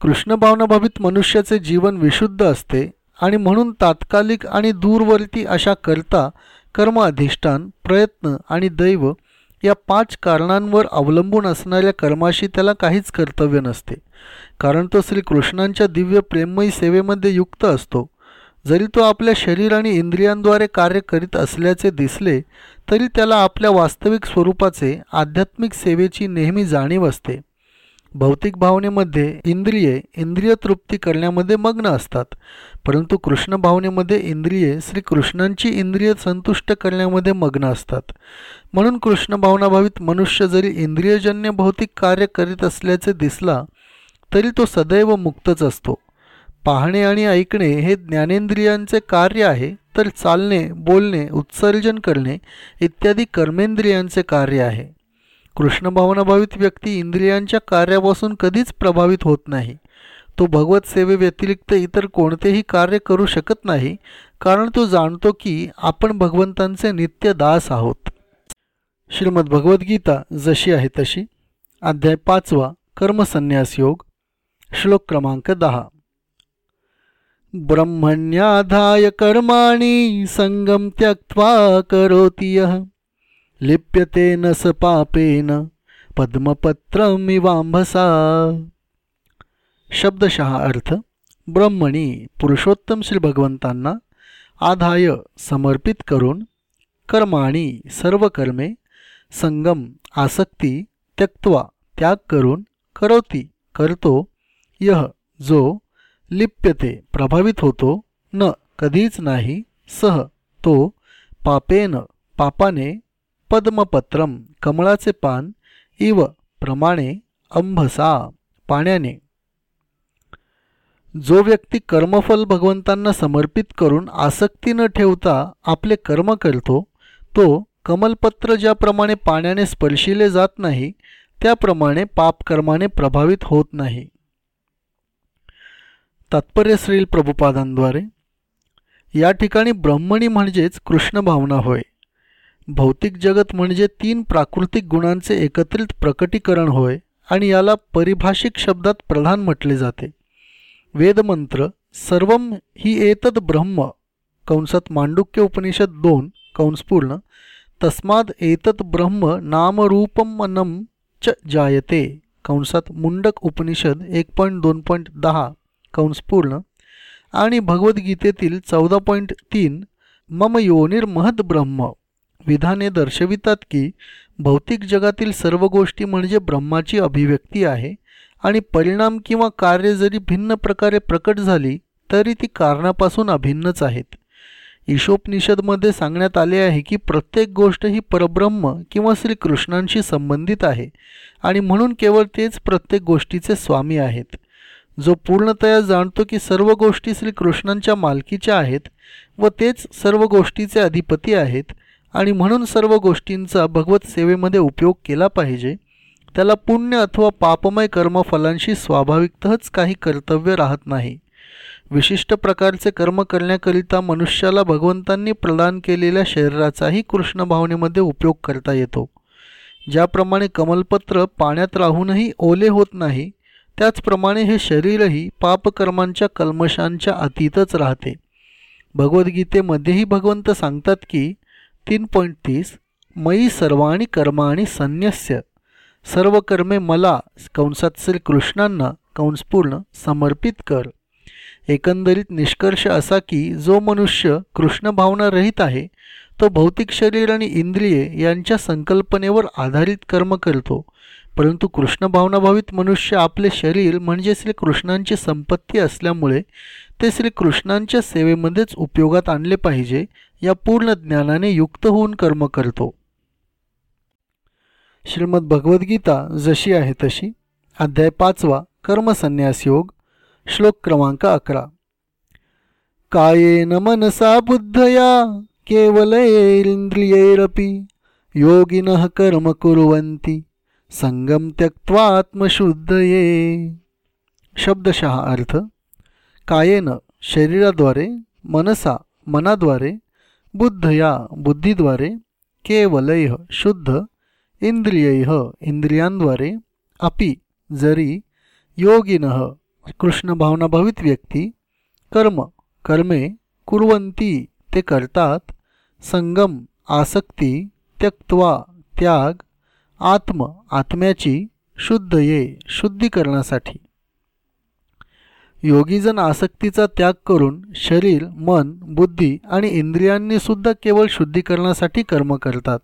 कृष्णभावनाभावित मनुष्याचे जीवन विशुद्ध असते आणि म्हणून तात्कालिक आणि दूरवर्ती अशा करता कर्म अधिष्ठान प्रयत्न आणि दैव या पाच कारणांवर अवलंबून असणाऱ्या कर्माशी त्याला काहीच कर्तव्य नसते. कारण तो श्रीकृष्णांच्या दिव्य प्रेममयी सेवेमध्ये युक्त असतो. जरी तो आपल्या शरीर आणि इंद्रियांद्वारे कार्य करीत असल्याचे दिसले तरी त्याला आपल्या वास्तविक स्वरूपाचे आध्यात्मिक सेवेची नेहमी जाणीव असते. भौतिक भावनेमध्ये इंद्रिये इंद्रिय तृप्ती करण्यामध्ये मग्न असतात. परंतु कृष्ण भावनेमध्ये इंद्रिये श्रीकृष्णांची इंद्रिय संतुष्ट करण्यामध्ये मग्न असतात. म्हणून कृष्ण भावनाभावित मनुष्य जरी इंद्रियजन्य भौतिक कार्य करीत असल्याचे दिसला तरी तो सदैव मुक्तच असतो. पाहणे आणि ऐकणे हे ज्ञानेंद्रियांचे कार्य आहे तर चालणे बोलणे उत्सर्जन करणे इत्यादी कर्मेंद्रियांचे कार्य आहे. कृष्णभावनाभावित व्यक्ती इंद्रियांच्या कार्यापासून कधीच प्रभावित होत नाही. तो भगवत सेवेव्यतिरिक्त इतर कोणतेही कार्य करू शकत नाही कारण तो जाणतो की आपण भगवंतांचे नित्य दास आहोत. श्रीमद भगवद्गीता जशी आहे तशी. अध्याय पाचवा कर्मसन्यास योग. श्लोक क्रमांक दहा. ब्रह्मण्याधाय कर्माणी संगम त्यक्त्वा करोति लिप्यते न स पापेन पद्मपत्रमिवांभसा शब्दशः अर्थ ब्रह्मणी पुरुषोत्तम श्री भगवंतांना आधाय समर्पित करून कर्माणी सर्व कर्मे संगम आसक्ती त्यक्त्वा त्याग करून करोती करतो यह जो लिप्यते प्रभावित होतो न कधीच नाही सह तो पापेन पापाने पद्मपत्रम कमळाचे पान इव प्रमाणे अंभसा पाण्याने. जो व्यक्ती कर्मफल भगवंतांना समर्पित करून आसक्ती न ठेवता आपले कर्म करतो तो कमलपत्र ज्याप्रमाणे पाण्याने स्पर्शिले जात नाही त्याप्रमाणे पापकर्माने प्रभावित होत नाही. तात्पर्य श्रील प्रभुपादांद्वारे. या ठिकाणी ब्रह्मणी म्हणजेच कृष्ण भावना होय. भौतिक जगत म्हणजे तीन प्राकृतिक गुणांचे एकत्रित प्रकटीकरण होय आणि याला परिभाषिक शब्दात प्रधान म्हटले जाते. वेदमंत्र सर्व ही एतद ब्रह्म कंसात मांडुक्य उपनिषद दोन कंसपूर्ण तस्माद एतत ब्रह्म नामरूपमनम च जायते कंसात मुंडक उपनिषद एक पॉईंट दोन पॉईंट दहा कंसपूर्ण आणि भगवद्गीतेतील चौदा पॉईंट तीन मम योनिर्महद ब्रह्म. विधाने दर्शवितात की भौतिक जगातील सर्व गोष्टी म्हणजे ब्रह्माची अभिव्यक्ती आहे आणि परिणाम किंवा कार्य जरी भिन्न प्रकारे प्रकट झाली तरी ती कारणापासून अभिन्नच आहेत. ईशोपनिषदमध्ये सांगण्यात आले आहे की प्रत्येक गोष्ट ही परब्रह्म किंवा श्रीकृष्णांशी संबंधित आहे आणि म्हणून केवळ तेच प्रत्येक गोष्टीचे स्वामी आहेत. जो पूर्णतया जाणतो की सर्व गोष्टी श्रीकृष्णांच्या मालकीच्या आहेत व तेच सर्व गोष्टीचे अधिपती आहेत आणि म्हणून सर्व गोष्टींचा भगवत सेवेमध्ये उपयोग केला पाहिजे. त्याला पुण्य अथवा पापमय कर्मफलांशी स्वाभाविकतच काही कर्तव्य राहत नाही. विशिष्ट प्रकारचे कर्म करण्याकरिता मनुष्याला भगवंतांनी प्रदान केलेल्या शरीराचाही कृष्ण भावनेमध्ये उपयोग करता येतो. ज्याप्रमाणे कमलपत्र पाण्यात राहूनही ओले होत नाही त्याचप्रमाणे हे शरीरही पापकर्मांच्या कल्मशांच्या अतीतच राहते. भगवद्गीतेमध्येही भगवंत सांगतात की तीन पॉईंट तीस मयी सर्वाणी कर्माणी संन्यस्य. सर्व कर्मे मला कंसात श्रीकृष्णांना कंसपूर्ण समर्पित कर. एकंदरीत निष्कर्ष असा की जो मनुष्य कृष्ण भावना रहित आहे तो भौतिक शरीर आणि इंद्रिये यांच्या संकल्पनेवर आधारित कर्म करतो. परंतु कृष्ण भावनाभावित मनुष्य आपले शरीर म्हणजे श्रीकृष्णांची संपत्ती असल्यामुळे ते श्रीकृष्णांच्या सेवेमध्येच उपयोगात आणले पाहिजे या पूर्ण ज्ञानाने युक्त होऊन कर्म करतो. श्रीमद भगवद्गीता जशी आहे तशी अध्याय पाचवा कर्मसन्यास योग श्लोक क्रमांक अकरा. कायेन मनसा बुद्धया केवलैरिन्द्रियैरपि योगिनः कर्म कुर्वन्ति संगम त्यक्त्वात्मशुद्धये शब्दशः अर्थ कायेन शरीराद्वारे मनसा मनाद्वारे बुद्धया बुद्धीद्वारे केवलय शुद्ध इंद्रिय इंद्रियांद्वारे अपि जरी योगिन कृष्ण भावनाभावित व्यक्ती कर्म कर्मे कुरवंती ते करतात संगम आसक्ती त्यक्त्वा त्याग आत्म आत्म्याची शुद्ध ये शुद्धीकरणासाठी. योगीजन आसक्तीचा त्याग करून शरीर मन बुद्धी आणि इंद्रियांनी सुद्धा केवळ शुद्धीकरणासाठी कर्म करतात.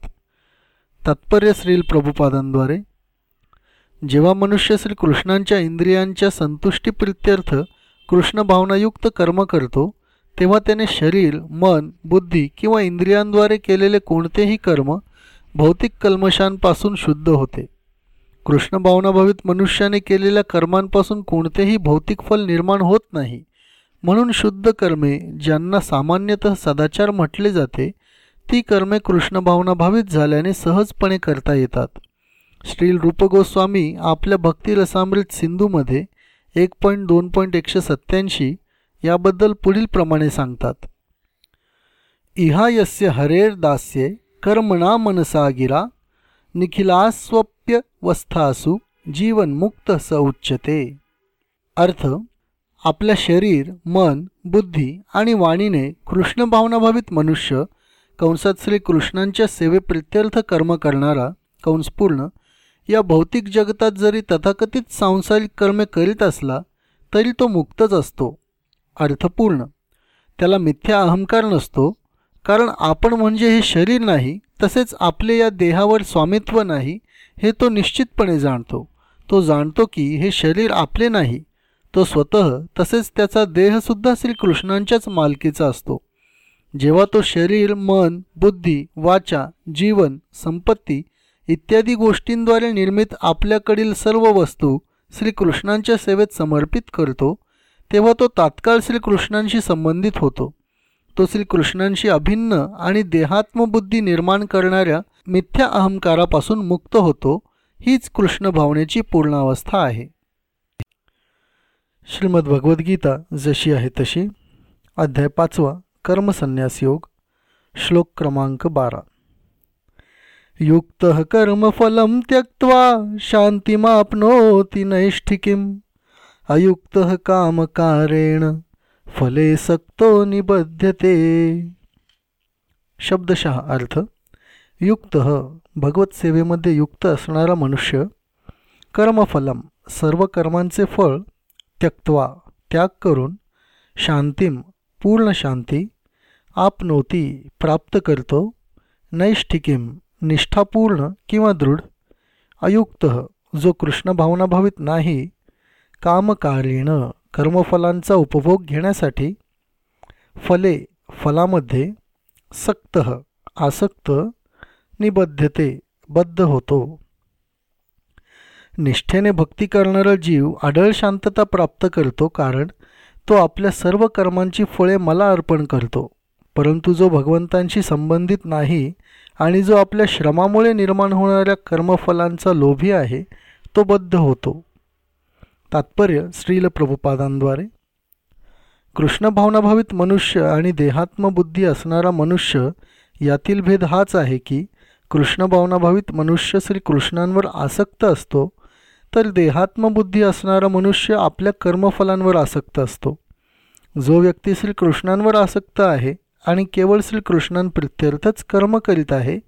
तात्पर्य श्रील प्रभुपादांद्वारे जेव्हा मनुष्य श्री कृष्णांच्या इंद्रियांच्या संतुष्टीप्रित्यर्थ कृष्ण भावनायुक्त कर्म करतो तेव्हा त्याने शरीर मन बुद्धी किंवा इंद्रियांद्वारे केलेले कोणतेही कर्म भौतिक कल्मशांपासून शुद्ध होते. कृष्ण भावनाभावित मनुष्याने केलेल्या कर्मांपासून कोणतेही भौतिक फल निर्माण होत नाही. म्हणून शुद्ध कर्मे ज्यांना सामान्यतः सदाचार म्हटले जाते ती कर्मे कृष्ण भावनाभावित झाल्याने सहजपणे करता येतात. श्री रूपगोस्वामी आपल्या भक्तिरसामृत सिंधूमध्ये एक पॉईंट दोन पॉईंट एकशे सत्त्याऐंशी याबद्दल पुढीलप्रमाणे सांगतात. इहा यस्य हरेर दास्ये कर्मणा मनसा गिरा निखिलास्वप्यवस्थासु जीवनमुक्त स उच्चते अर्थ आपल्या शरीर मन बुद्धी आणि वाणीने कृष्ण भावनाभावित मनुष्य कंसात श्री कृष्णांच्या सेवेप्रित्यर्थ कर्म करणारा कंसपूर्ण या भौतिक जगतात जरी तथाकथित सांसारिक कर्मे करीत असला तरी तो मुक्तच असतो. अर्थपूर्ण त्याला मिथ्या अहंकार नसतो कारण आपण म्हणजे हे शरीर नाही तसेच आपले या देहावर स्वामित्व नाही हे तो निश्चितपणे जाणतो. तो जाणतो की हे शरीर आपले नाही तो स्वतः तसेच त्याचा देहसुद्धा श्रीकृष्णांच्याच मालकीचा असतो. जेव्हा तो शरीर मन बुद्धी वाचा जीवन संपत्ती इत्यादी गोष्टींद्वारे निर्मित आपल्याकडील सर्व वस्तू श्रीकृष्णांच्या सेवेत समर्पित करतो तेव्हा तो तात्काळ श्रीकृष्णांशी संबंधित होतो. तो श्रीकृष्णांशी अभिन्न आणि देहात्मबुद्धी निर्माण करणाऱ्या मिथ्या अहंकारापासून मुक्त होतो हीच कृष्ण भावनेची पूर्णावस्था आहे. श्रीमद भगवद्गीता जशी आहे तशी. अध्याय पाचवा कर्मसन्यास योग श्लोक क्रमांक बारा. युक्त कर्मफल त्यक्त्वा शांतिमाप्नोति नैष्ठिकीम। अयुक्त कामकारेण फले सक्तो निबध्यते. शब्दशः अर्थ युक्त भगवतसेवेमध्ये युक्त असणारा मनुष्य कर्मफलम सर्व कर्मांचे फळ त्यक्त्वा त्याग करून शांतीम पूर्ण शांती आपनोती प्राप्त करतो नैष्ठिकीम निष्ठापूर्ण किंवा दृढ अयुक्त जो कृष्णभावनाभावित नाही कामकारेण कर्मफलांचा उपभोग घेण्यासाठी फले फलामध्ये सक्त आसक्त निबद्धते बद्ध होतो. निष्ठेने भक्ती करणारा जीव आढळ शांतता प्राप्त करतो कारण तो आपल्या सर्व कर्मांची फळे मला अर्पण करतो. परंतु जो भगवंतांशी संबंधित नाही आणि जो आपल्या श्रमामुळे निर्माण होणाऱ्या कर्मफलांचा लोभी आहे तो बद्ध होतो. तात्पर्य श्रील प्रभुपादांद्वारे. कृष्णभावनाभावित मनुष्य आणि देहात्मबुद्धी असणारा मनुष्य यातील भेद हाच आहे की कृष्णभावनाभावित मनुष्य श्रीकृष्णांवर आसक्त असतो तर देहात्मबुद्धी असणारा मनुष्य आपल्या कर्मफलांवर आसक्त असतो. जो व्यक्ती श्रीकृष्णांवर आसक्त आहे आणि केवळ श्रीकृष्णांप्रित्यर्थच कर्म करीत आहे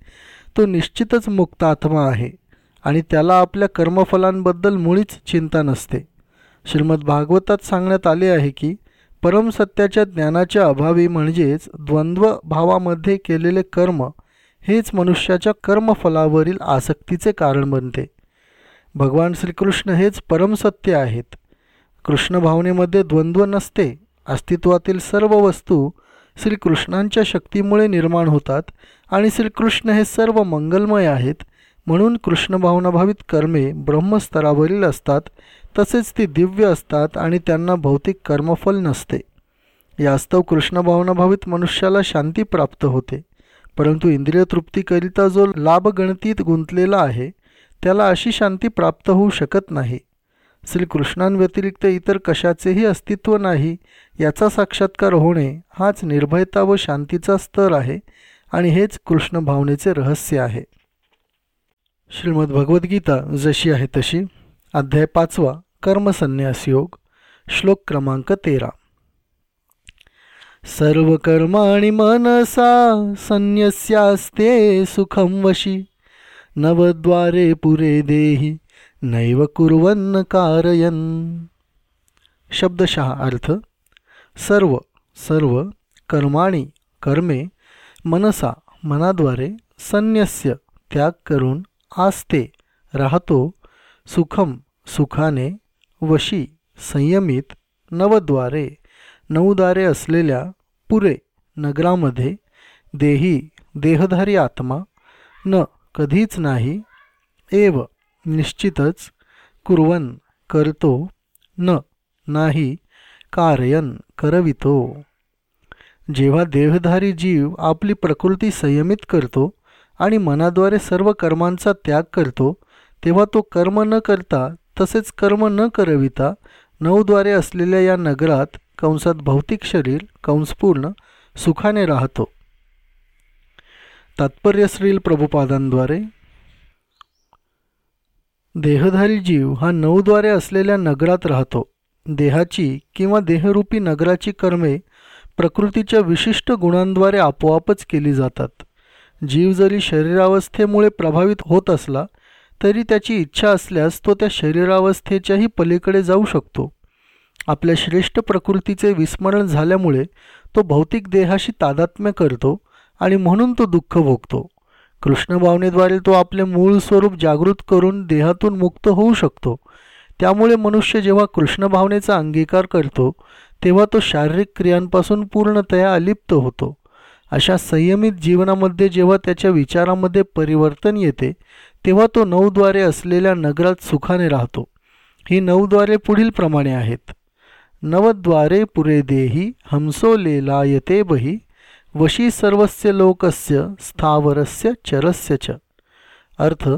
तो निश्चितच मुक्त आत्मा आहे आणि त्याला आपल्या कर्मफलांबद्दल मुळीच चिंता नसते. श्रीमद भागवतात सांगण्यात आले आहे की परमसत्याच्या ज्ञानाच्या अभावी म्हणजेच द्वंद्व भावामध्ये केलेले कर्म हेच मनुष्याच्या कर्मफलावरील आसक्तीचे कारण बनते. भगवान श्रीकृष्ण हेच परमसत्य आहेत. कृष्ण भावनेमध्ये द्वंद्व नसते अस्तित्वातील सर्व वस्तू श्रीकृष्णांच्या शक्तीमुळे निर्माण होतात आणि श्रीकृष्ण हे सर्व मंगलमय आहेत म्हणून कृष्णभावनाभावित कर्मे ब्रह्मस्तरावरील असतात तसेच ती दिव्य असतात आणि त्यांना भौतिक कर्मफल नसते. यास्तव कृष्णभावनाभावित मनुष्याला शांती प्राप्त होते परंतु इंद्रिय तृप्तीकरिता जो लाभगणतीत गुंतलेला आहे त्याला अशी शांती प्राप्त होऊ शकत नाही. श्रीकृष्णांव्यतिरिक्त इतर कशाचेही अस्तित्व नाही याचा साक्षात्कार होणे हाच निर्भयता व शांतीचा स्तर आहे आणि हेच कृष्ण भावनेचे रहस्य आहे. श्रीमद भगवद्गीता जशी आहे तशी. अध्याय पाचवा कर्मसन्यास योग श्लोक क्रमांक तेरा. सर्व कर्माणि मनसा संन्यस्यास्ते सुखम वशी नवद्वारे पुरे देही नैव कुर्वन्न कारयन. शब्दशः अर्थ सर्व सर्व कर्माणी कर्मे मनसा मनाद्वारे संन्यस्य त्याग करून आस्ते राहतो सुखम सुखाने वशी संयमित नवद्वारे नऊद्वारे असलेल्या पुरे नगरामध्ये देही देहधारी आत्मा न कधीच नाही एव निश्चितच कुर्वन करतो न नाही कार्यन करवितो. जेव्हा देहधारी जीव आपली प्रकृती संयमित करतो आणि मनाद्वारे सर्व कर्मांचा त्याग करतो तेव्हा तो कर्म न करता तसेच कर्म न करविता नऊद्वारे असलेल्या या नगरात कंसात भौतिक शरीर कंसपूर्ण सुखाने राहतो. तात्पर्य श्रील प्रभुपादांद्वारे देहधारी जीव हा नऊद्वारे असलेल्या नगरात राहतो. देहाची किंवा देहरूपी नगराची कर्मे प्रकृतीच्या विशिष्ट गुणांद्वारे आपोआपच केली जातात. जीव जरी शरीरावस्थेमुळे प्रभावित होत असला तरी त्याची इच्छा असल्यास तो त्या शरीरावस्थेच्याही पलीकडे जाऊ शकतो. आपल्या श्रेष्ठ प्रकृतीचे विस्मरण झाल्यामुळे तो भौतिक देहाशी तादात्म्य करतो आणि म्हणून तो दुःख भोगतो. कृष्ण भावनेद्वारे तो आपले मूळ स्वरूप जागृत करून देहातून मुक्त होऊ शकतो. त्यामुळे मनुष्य जेव्हा कृष्ण भावनेचा अंगीकार करतो तेव्हा तो शारीरिक क्रियांपासून पूर्णतया अलिप्त होतो. अशा संयमित जीवनामध्ये जेव्हा त्याच्या विचारामध्ये परिवर्तन येते तेव्हा तो नऊद्वारे असलेल्या नगरात सुखाने राहतो. ही नऊद्वारे पुढील प्रमाणे आहेत. नवद्वारे पुरे देही हंसो लेलायते बही वशी सर्वस्य लोकस्य स्थावरस्य चरस्य च. अर्थ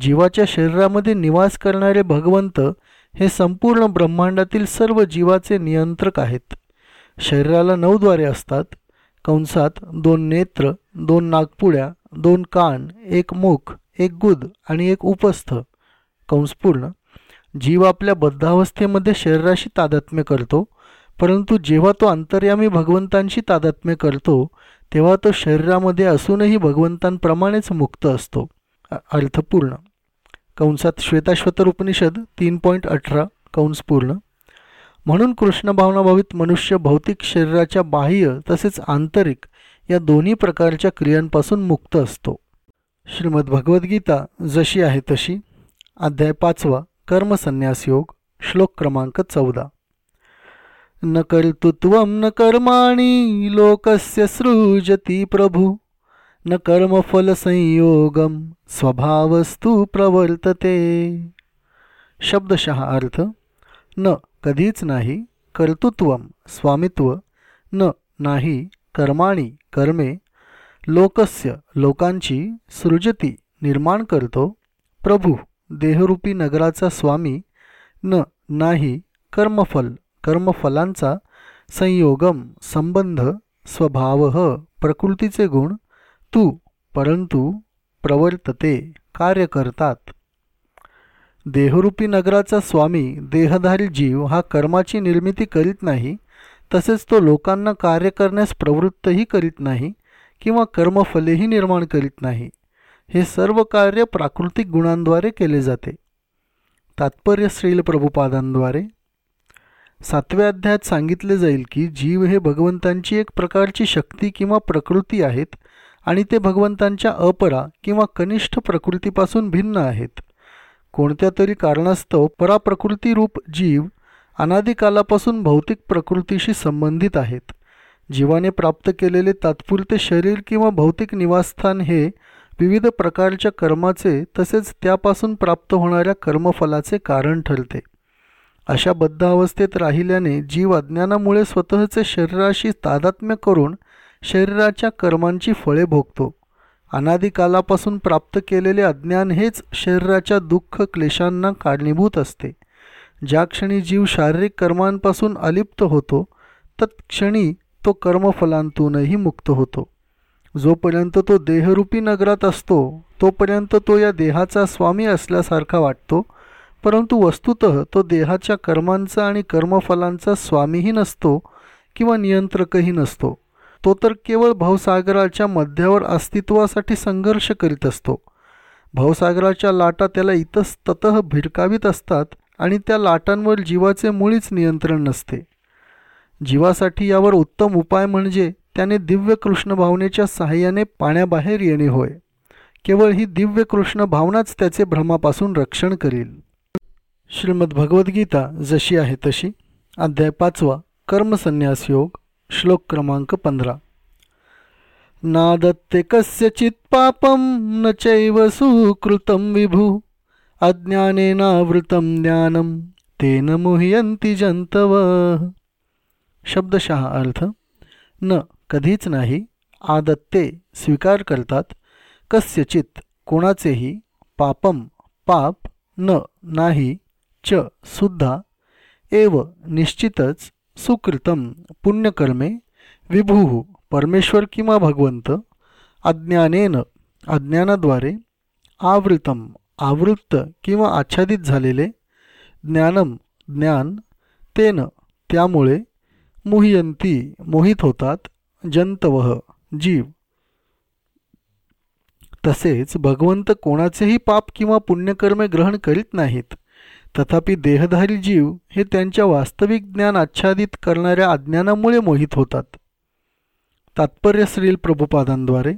जीवाच्या शरीरामध्ये निवास करणारे भगवंत हे संपूर्ण ब्रह्मांडातील सर्व जीवाचे नियंत्रक आहेत. शरीराला नऊद्वारे असतात. कंसात दोन नेत्र दोन नागपुड्या दोन कान एक मुख एक गुद आणि एक उपस्थ कंसपूर्ण जीव आपल्या बद्धावस्थेमध्ये शरीराशी तादात्म्य करतो परंतु जेव्हा तो अंतर्यामी भगवंतांशी तादात्म्य करतो तेव्हा तो शरीरामध्ये असूनही भगवंतांप्रमाणेच मुक्त असतो. अर्थपूर्ण. कंसात श्वेताश्वतर उपनिषद तीन पॉईंट अठरा कंसपूर्ण. म्हणून कृष्ण भावनाभावित मनुष्य भौतिक शरीराच्या बाह्य तसेच आंतरिक या दोन्ही प्रकारच्या क्रियांपासून मुक्त असतो. श्रीमद्भगवद्गीता जशी आहे तशी. अध्याय पाचवा कर्मसन्यास योग श्लोक क्रमांक चौदा. न कर्तृत्व न कर्माणी लोकस्य सृजती प्रभू. न कर्मफलसंयोगम स्वभावस्तु प्रवर्तते. शब्दशः अर्थ न कधीच नाही कर्तृत्व स्वामित्व. न नाही कर्माणी कर्मे लोकस्य लोकांची सृजती निर्माण करतो. प्रभू देहरूपी नगराचा स्वामी न नाही कर्मफल कर्मफलांचा संयोगम संबंध स्वभाव प्रकृतीचे गुण तू परंतु प्रवर्तते कार्य करतात. देहरूपी नगराचा स्वामी देहधारी जीव हा कर्माची निर्मिती करीत नाही तसेच तो लोकांना कार्य करण्यास प्रवृत्तही करीत नाही किंवा कर्मफलेही निर्माण करीत नाही. हे सर्व कार्य प्राकृतिक गुणांद्वारे केले जाते. तात्पर्य श्रील प्रभुपादांद्वारे. सातव्या अध्यायात सांगितले जाईल की जीव हे भगवंतांची एक प्रकारची शक्ती किंवा प्रकृती आहेत आणि ते भगवंतांच्या अपरा किंवा कनिष्ठ प्रकृतीपासून भिन्न आहेत. कोणत्या तरी कारणास्तव पराप्रकृतीरूप जीव अनादिकालापासून भौतिक प्रकृतीशी संबंधित आहेत. जीवाने प्राप्त केलेले तात्पुरते शरीर किंवा भौतिक निवासस्थान हे विविध प्रकारच्या कर्माचे तसेच त्यापासून प्राप्त होणाऱ्या कर्मफलाचे कारण ठरते. अशा बद्ध अवस्थेत राहिल्याने जीव अज्ञानामुळे स्वतःचे शरीराशी तादात्म्य करून शरीराच्या कर्मांची फळे भोगतो. अनादिकालापासून प्राप्त केलेले अज्ञान हेच शरीराच्या दुःख क्लेशांना कारणीभूत असते. ज्या क्षणी जीव शारीरिक कर्मांपासून अलिप्त होतो तत्क्षणी तो कर्मफलांतूनही मुक्त होतो. जोपर्यंत तो देहरूपी नगरात असतो तोपर्यंत तो या देहाचा स्वामी असल्यासारखा वाटतो परंतु वस्तुत तो देहाच्या कर्मांचा आणि कर्मफलांचा स्वामीही नसतो किंवा नियंत्रकही नसतो. तो तर केवळ भावसागराच्या मध्यावर अस्तित्वासाठी संघर्ष करीत असतो. भावसागराच्या लाटा त्याला इतस्ततः भिरकावीत असतात आणि त्या लाटांवर जीवाचे मुळीच नियंत्रण नसते. जीवासाठी यावर उत्तम उपाय म्हणजे त्याने दिव्य कृष्ण भावनेच्या सहाय्याने पाण्याबाहेर येणे होय. केवळ ही दिव्य कृष्ण भावनाच त्याचे भ्रमापासून रक्षण करील. श्रीमद भगवद्गीता जशी आहे तशी. अध्याय पाचवा. कर्मसन्यास योग. श्लोक क्रमांक पंधरा. नादत्ते कस्यचित पापम न चैव सुकृतं विभू। अज्ञानेनावृतं ज्ञानम तेन मुह्यंती जंतव शब्दशः अर्थ न कधीच नाही आदत्ते स्वीकार करतात कस्यचित कोणाचेही पापम पाप न नाही च सुद्धा एव निश्चितच सुकृतम पुण्यकर्मे विभू परमेश्वर किंवा भगवंत अज्ञानेन अज्ञानाद्वारे आवृतम आवृत्त किंवा आच्छादित झालेले ज्ञानम ज्ञान तेन त्यामुळे मुह्यंती मोहित होतात जंतवह जीव. तसेच भगवंत कोणाचेही पाप किंवा पुण्यकर्मे ग्रहण करीत नाहीत. तथापि देहधारी जीव हे त्यांच्या वास्तविक ज्ञान आच्छादित करणाऱ्या अज्ञानामुळे मोहित होतात. तात्पर्य श्रील प्रभुपादांद्वारे.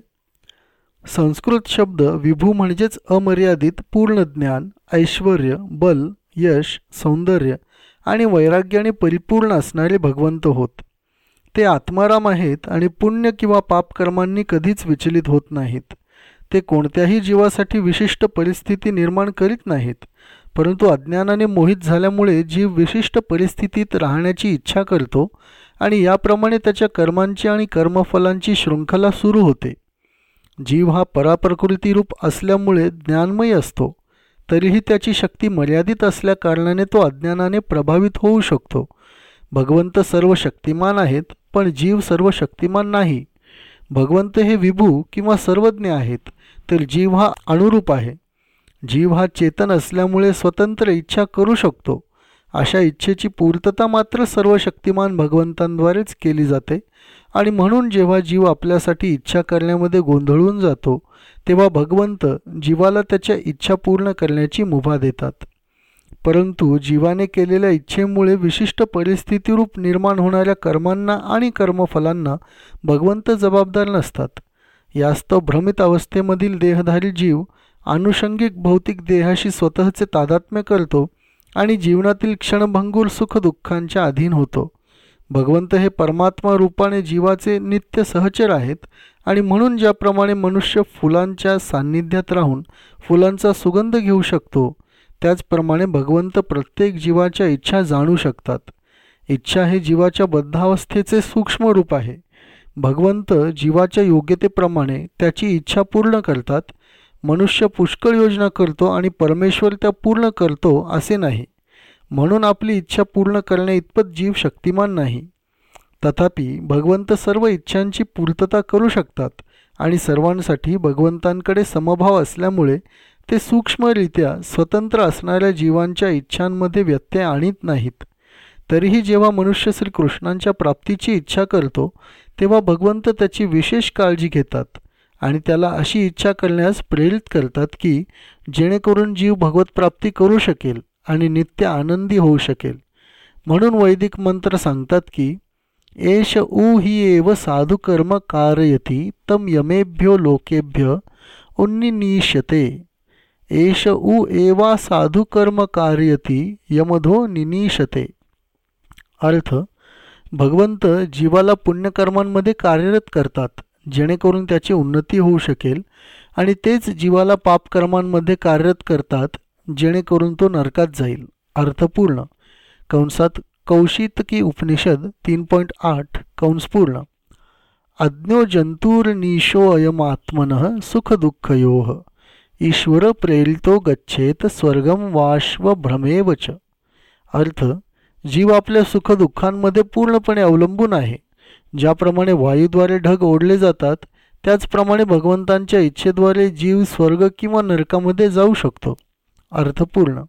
संस्कृत शब्द विभू म्हणजेच अमर्यादित पूर्ण ज्ञान ऐश्वर बल यश सौंदर्य आणि वैराग्याने परिपूर्ण असणारे भगवंत होत. ते आत्माराम आहेत आणि पुण्य किंवा पापकर्मांनी कधीच विचलित होत नाहीत. ते कोणत्याही जीवासाठी विशिष्ट परिस्थिती निर्माण करीत नाहीत परंतु अज्ञानाने मोहित झाल्यामुळे जीव विशिष्ट परिस्थितीत राहण्याची इच्छा करतो आणि याप्रमाणे त्याच्या कर्मांची आणि कर्मफलांची शृंखला सुरू होते. जीव हा पराप्रकृतीरूप असल्यामुळे ज्ञानमय असतो. तरीही त्याची शक्ती मर्यादित असल्याकारणाने तो अज्ञानाने प्रभावित होऊ शकतो. भगवंत सर्व शक्तिमान आहेत पण जीव सर्व शक्तिमान नाही. भगवंत हे विभू किंवा सर्वज्ञ आहेत तर जीव हा अनुरूप आहे. जीव हा चेतन असल्यामुळे स्वतंत्र इच्छा करू शकतो. अशा इच्छेची पूर्तता मात्र सर्व शक्तिमान भगवंतांद्वारेच केली जाते. आणि म्हणून जेव्हा जीव आपल्यासाठी इच्छा करण्यामध्ये गोंधळून जातो तेव्हा भगवंत जीवाला त्याच्या इच्छा पूर्ण करण्याची मुभा देतात. परंतु जीवाने केलेल्या इच्छेमुळे विशिष्ट परिस्थितीरूप निर्माण होणाऱ्या कर्मांना आणि कर्मफलांना भगवंत जबाबदार नसतात. यास्तव भ्रमित अवस्थेमधील देहधारी जीव आनुषंगिक भौतिक देहाशी स्वतःचे तादात्म्य करतो आणि जीवनातील क्षणभंगूर सुखदुःखांच्या अधीन होतो. भगवंत हे परमात्मा रूपाने जीवाचे नित्य सहचर आहेत आणि म्हणून ज्याप्रमाणे मनुष्य फुलांच्या सान्निध्यात राहून फुलांचा सुगंध घेऊ शकतो त्याचप्रमाणे भगवंत प्रत्येक जीवाच्या इच्छा जाणू शकतात. इच्छा हे जीवाच्या बद्धावस्थेचे सूक्ष्म रूप आहे. भगवंत जीवाच्या योग्यतेप्रमाणे त्याची इच्छा पूर्ण करतात. मनुष्य पुष्कळ योजना करतो आणि परमेश्वर त्या पूर्ण करतो असे नाही. म्हणून आपली इच्छा पूर्ण करण्या इतपत जीव शक्तिमान नाही. तथापि भगवंत सर्व इच्छांची पूर्तता करू शकतात आणि सर्वांसाठी भगवंतांकडे समभाव असल्यामुळे ते सूक्ष्मरित्या स्वतंत्र असणाऱ्या जीवांच्या इच्छांमध्ये व्यत्यय आणीत नाहीत. तरीही जेव्हा मनुष्य श्रीकृष्णांच्या प्राप्तीची इच्छा करतो तेव्हा भगवंत त्याची विशेष काळजी घेतात आणि त्याला अशी इच्छा करण्यास प्रेरित करतात की जेणेकरून जीव भगवतप्राप्ती करू शकेल. आणि नित्य आनंदी होऊ शकेल. म्हणून वैदिक मंत्र सांगतात की एष ऊ ही एव साधुकर्म कारयती तम यमेभ्यो लोकेभ्य उन्निनीशते एष उ एवा साधुकर्म कारयती यमधो निनीशते अर्थ भगवंत जीवाला पुण्यकर्मांमध्ये कार्यरत करतात जेणेकरून त्याची उन्नती होऊ शकेल आणि तेच जीवाला पापकर्मांमध्ये कार्यरत करतात जेणेकरून तो नरकात जाईल. अर्थपूर्ण. कंसात कौशितकी उपनिषद तीन पॉईंट आठ कंसपूर्ण अज्ञो जंतुर्निशो अयमात्मन सुखदुःखयोः. ईश्वर प्रेरितो गच्छेत स्वर्गम वाश्व च. अर्थ जीव आपल्या सुखदुःखांमध्ये पूर्णपणे अवलंबून आहे. ज्याप्रमाणे वायूद्वारे ढग ओढले जातात त्याचप्रमाणे भगवंतांच्या इच्छेद्वारे जीव स्वर्ग किंवा नरकामध्ये जाऊ शकतो. अर्थपूर्ण.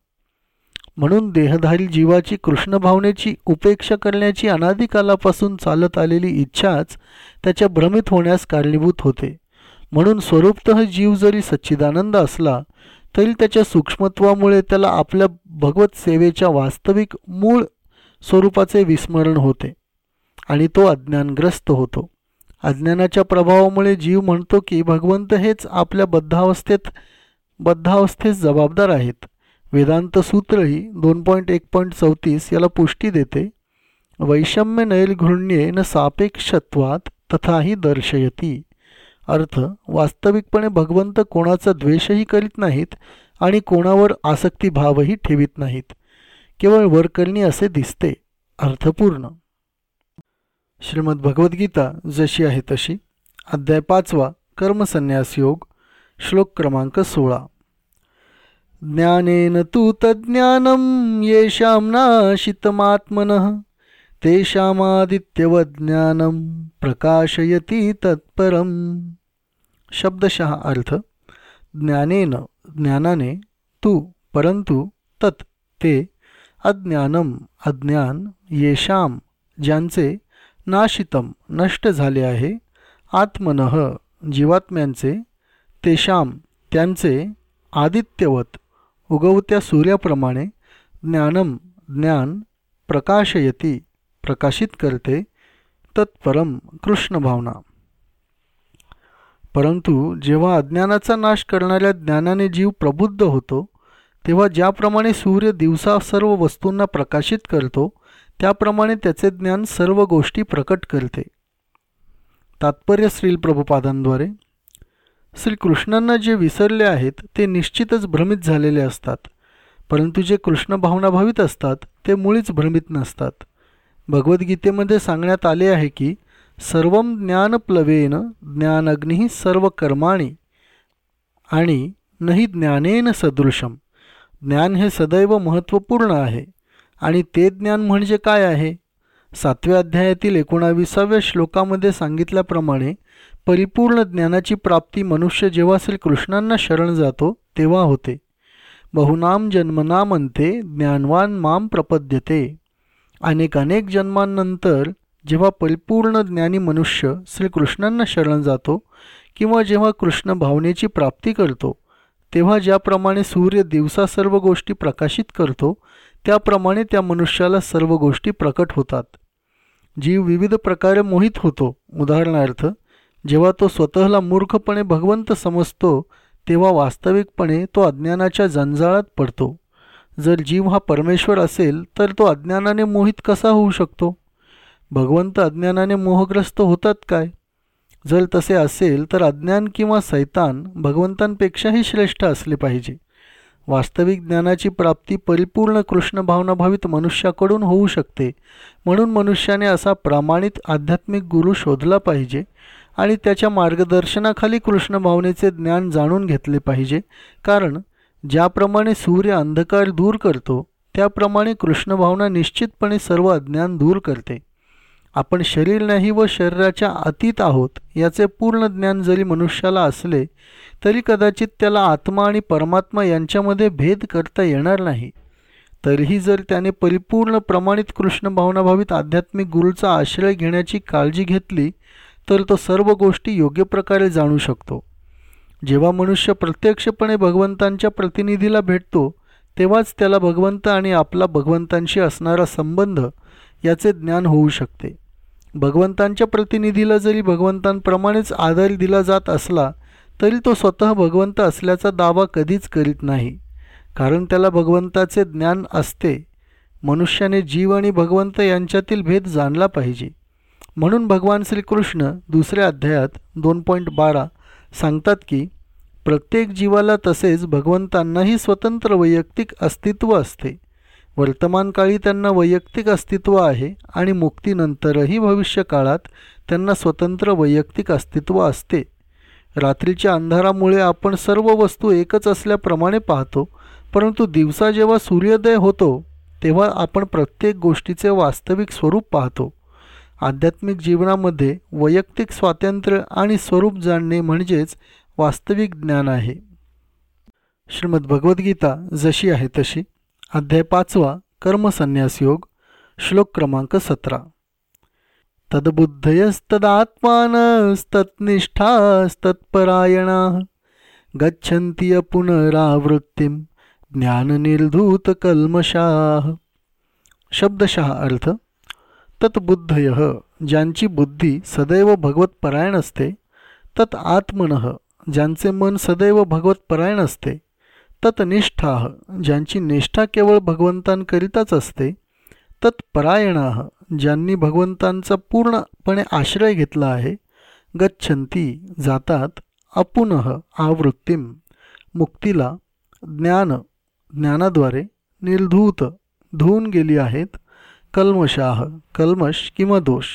म्हणून देहधारी जीवाची कृष्ण भावनेची उपेक्षा करण्याची अनादिकालापासून चालत आलेली इच्छाच त्याच्या भ्रमित होण्यास कारणीभूत होते. म्हणून स्वरूपत जीव जरी सच्चिदानंद असला तरी त्याच्या सूक्ष्मत्वामुळे त्याला आपल्या भगवत सेवेच्या वास्तविक मूळ स्वरूपाचे विस्मरण होते आणि तो अज्ञानग्रस्त होतो. अज्ञानाच्या प्रभावामुळे जीव म्हणतो की भगवंत हेच आपल्या बद्धावस्थेत बद्धावस्थेस जबाबदार आहेत. वेदांत सूत्रही दोन पॉईंट एक पॉईंट चौतीस याला पुष्टी देते. वैषम्य नैल घृण्ये न सापेक्षत्वात तथाही दर्शयती. अर्थ वास्तविकपणे भगवंत कोणाचा द्वेषही करीत नाहीत आणि कोणावर आसक्तीभावही ठेवीत नाहीत. केवळ वरकरणी असे दिसते. अर्थपूर्ण. श्रीमद भगवद्गीता जशी आहे तशी. अध्याय पाचवा कर्मसन्यास योग श्लोक क्रमांक सोळा. ज्ञानेन तू तज्ज्ञानं येषां नाशितमात्मनः तेषामादित्यवज्ञानं प्रकाशयती तत्परम। शब्दशः अर्थ ज्ञानेन ज्ञानाने तू परंतु तत् ते अज्ञानम अज्ञान येशाम ज्यांचे नाशितम नष्ट झाले आहे आत्मनः जीवात्म्यांचे तेषाम त्यांचे आदित्यवत उगवत्या सूर्याप्रमाणे ज्ञानम ज्ञान प्रकाशयती प्रकाशित करते तत्परम कृष्ण भावना. परंतु जेव्हा अज्ञानाचा नाश करणाऱ्या ज्ञानाने जीव प्रबुद्ध होतो तेव्हा ज्याप्रमाणे सूर्य दिवसा सर्व वस्तूंना प्रकाशित करतो त्याप्रमाणे त्याचे ज्ञान सर्व गोष्टी प्रकट करते. तात्पर्य श्रील प्रभुपादांद्वारे श्रीकृष्णांना जे विसरले आहेत ते निश्चितच भ्रमित झालेले असतात. परंतु जे कृष्ण भावनाभावित असतात ते मुळीच भ्रमित नसतात. भगवद्गीतेमध्ये सांगण्यात आले आहे की सर्व ज्ञानप्लवेन ज्ञानग्नी सर्व कर्माणी आणि नाही ज्ञानेन सदृशम. ज्ञान हे सदैव महत्त्वपूर्ण आहे. आणि ते ज्ञान म्हणजे काय आहे? सातव्या अध्यायातील एकोणाविसाव्या श्लोकामध्ये सांगितल्याप्रमाणे परिपूर्ण ज्ञानाची प्राप्ती मनुष्य जेव्हा श्रीकृष्णांना शरण जातो तेव्हा होते. बहुनाम जन्मनामंते ज्ञानवान माम प्रपद्यते. अनेक अनेक जन्मांनंतर जेव्हा परिपूर्ण ज्ञानी मनुष्य श्रीकृष्णांना शरण जातो किंवा जेव्हा कृष्ण भावनेची प्राप्ती करतो तेव्हा ज्याप्रमाणे सूर्य दिवसा सर्व गोष्टी प्रकाशित करतो त्याप्रमाणे त्या मनुष्याला सर्व गोष्टी प्रकट होतात. जीव विविध प्रकारे मोहित होतो. उदाहरणार्थ जेव्हा तो स्वतःला मूर्खपणे भगवंत समजतो तेव्हा वास्तविकपणे तो अज्ञानाच्या जंजाळात पडतो. जर जीव हा परमेश्वर असेल तर तो अज्ञानाने मोहित कसा होऊ शकतो? भगवंत अज्ञानाने मोहग्रस्त होतात काय? जर तसे असेल तर अज्ञान किंवा सैतान भगवंतांपेक्षाही श्रेष्ठ असले पाहिजे. वास्तविक ज्ञानाची प्राप्ती परिपूर्ण कृष्ण भावनाभावित मनुष्याकडून होऊ शकते. म्हणून मनुष्याने असा प्रामाणित आध्यात्मिक गुरु शोधला पाहिजे. आणि त्याच्या मार्गदर्शनाखाली कृष्ण भावनेचे ज्ञान जाणून घेतले पाहिजे. कारण ज्याप्रमाणे सूर्य अंधकार दूर करतो त्याप्रमाणे कृष्ण भावना निश्चितपणे सर्व अज्ञान दूर करते. आपण शरीर नाही व शरीराच्या अतीत आहोत याचे पूर्ण ज्ञान जरी मनुष्याला असले तरी कदाचित त्याला आत्मा आणि परमात्मा यांच्यामध्ये भेद करता येणार नाही. तरीही जर त्याने परिपूर्ण प्रमाणित कृष्ण भावनाभावित आध्यात्मिक गुरूचा आश्रय घेण्याची काळजी घेतली तर तो सर्व गोष्टी योग्य प्रकारे जाणू शकतो. जेव्हा मनुष्य प्रत्यक्षपणे भगवंतांच्या प्रतिनिधीला भेटतो तेव्हाच त्याला भगवंत आणि आपला भगवंतांशी असणारा संबंध याचे ज्ञान होऊ शकते. भगवंतांच्या प्रतिनिधीला जरी भगवंतांप्रमाणेच आधार दिला जात असला तरी तो स्वतः भगवंत असल्याचा दावा कधीच करीत नाही. कारण त्याला भगवंताचे ज्ञान असते. मनुष्याने जीव आणि भगवंत यांच्यातील भेद जाणला पाहिजे. म्हणून भगवान श्रीकृष्ण दुसऱ्या अध्यायात दोन पॉईंट बारा सांगतात की प्रत्येक जीवाला तसेच भगवंतांनाही स्वतंत्र वैयक्तिक अस्तित्व असते. वर्तमानकाळी त्यांना वैयक्तिक अस्तित्व आहे आणि मुक्तीनंतरही भविष्यकाळात त्यांना स्वतंत्र वैयक्तिक अस्तित्व असते. रात्रीच्या अंधारामुळे आपण सर्व वस्तू एकच असल्याप्रमाणे पाहतो परंतु दिवसा जेव्हा सूर्योदय होतो तेव्हा आपण प्रत्येक गोष्टीचे वास्तविक स्वरूप पाहतो. आध्यात्मिक जीवनामध्ये वैयक्तिक स्वातंत्र्य आणि स्वरूप जाणणे म्हणजेच वास्तविक ज्ञान आहे. श्रीमद भगवद्गीता जशी आहे तशी. अध्याय पाचवा कर्मसन्यास योग श्लोक क्रमांक सतरा. तद्बुद्धयस्तदात्मानस्तत्निष्ठास्तत्परायणा गच्छन्ति पुनरावृत्तीं ज्ञाननिर्धूतकल्मषाः. शब्दशः अर्थ तत्बुद्धय ज्यांची बुद्धी सदैव भगवतपरायण असते तत् आत्मनः ज्यांचे मन सदैव भगवतपरायण असते तत्निष्ठा ज्यांची निष्ठा केवळ भगवंतांकरिताच असते तत्परायणा ज्यांनी भगवंतांचा पूर्णपणे आश्रय घेतला आहे गच्छंती जातात अपुनः आवृत्तीम मुक्तीला ज्ञान ज्ञानाद्वारे निर्धूत धुवून गेली आहेत कल्मशाह कल्मश किंवा दोष.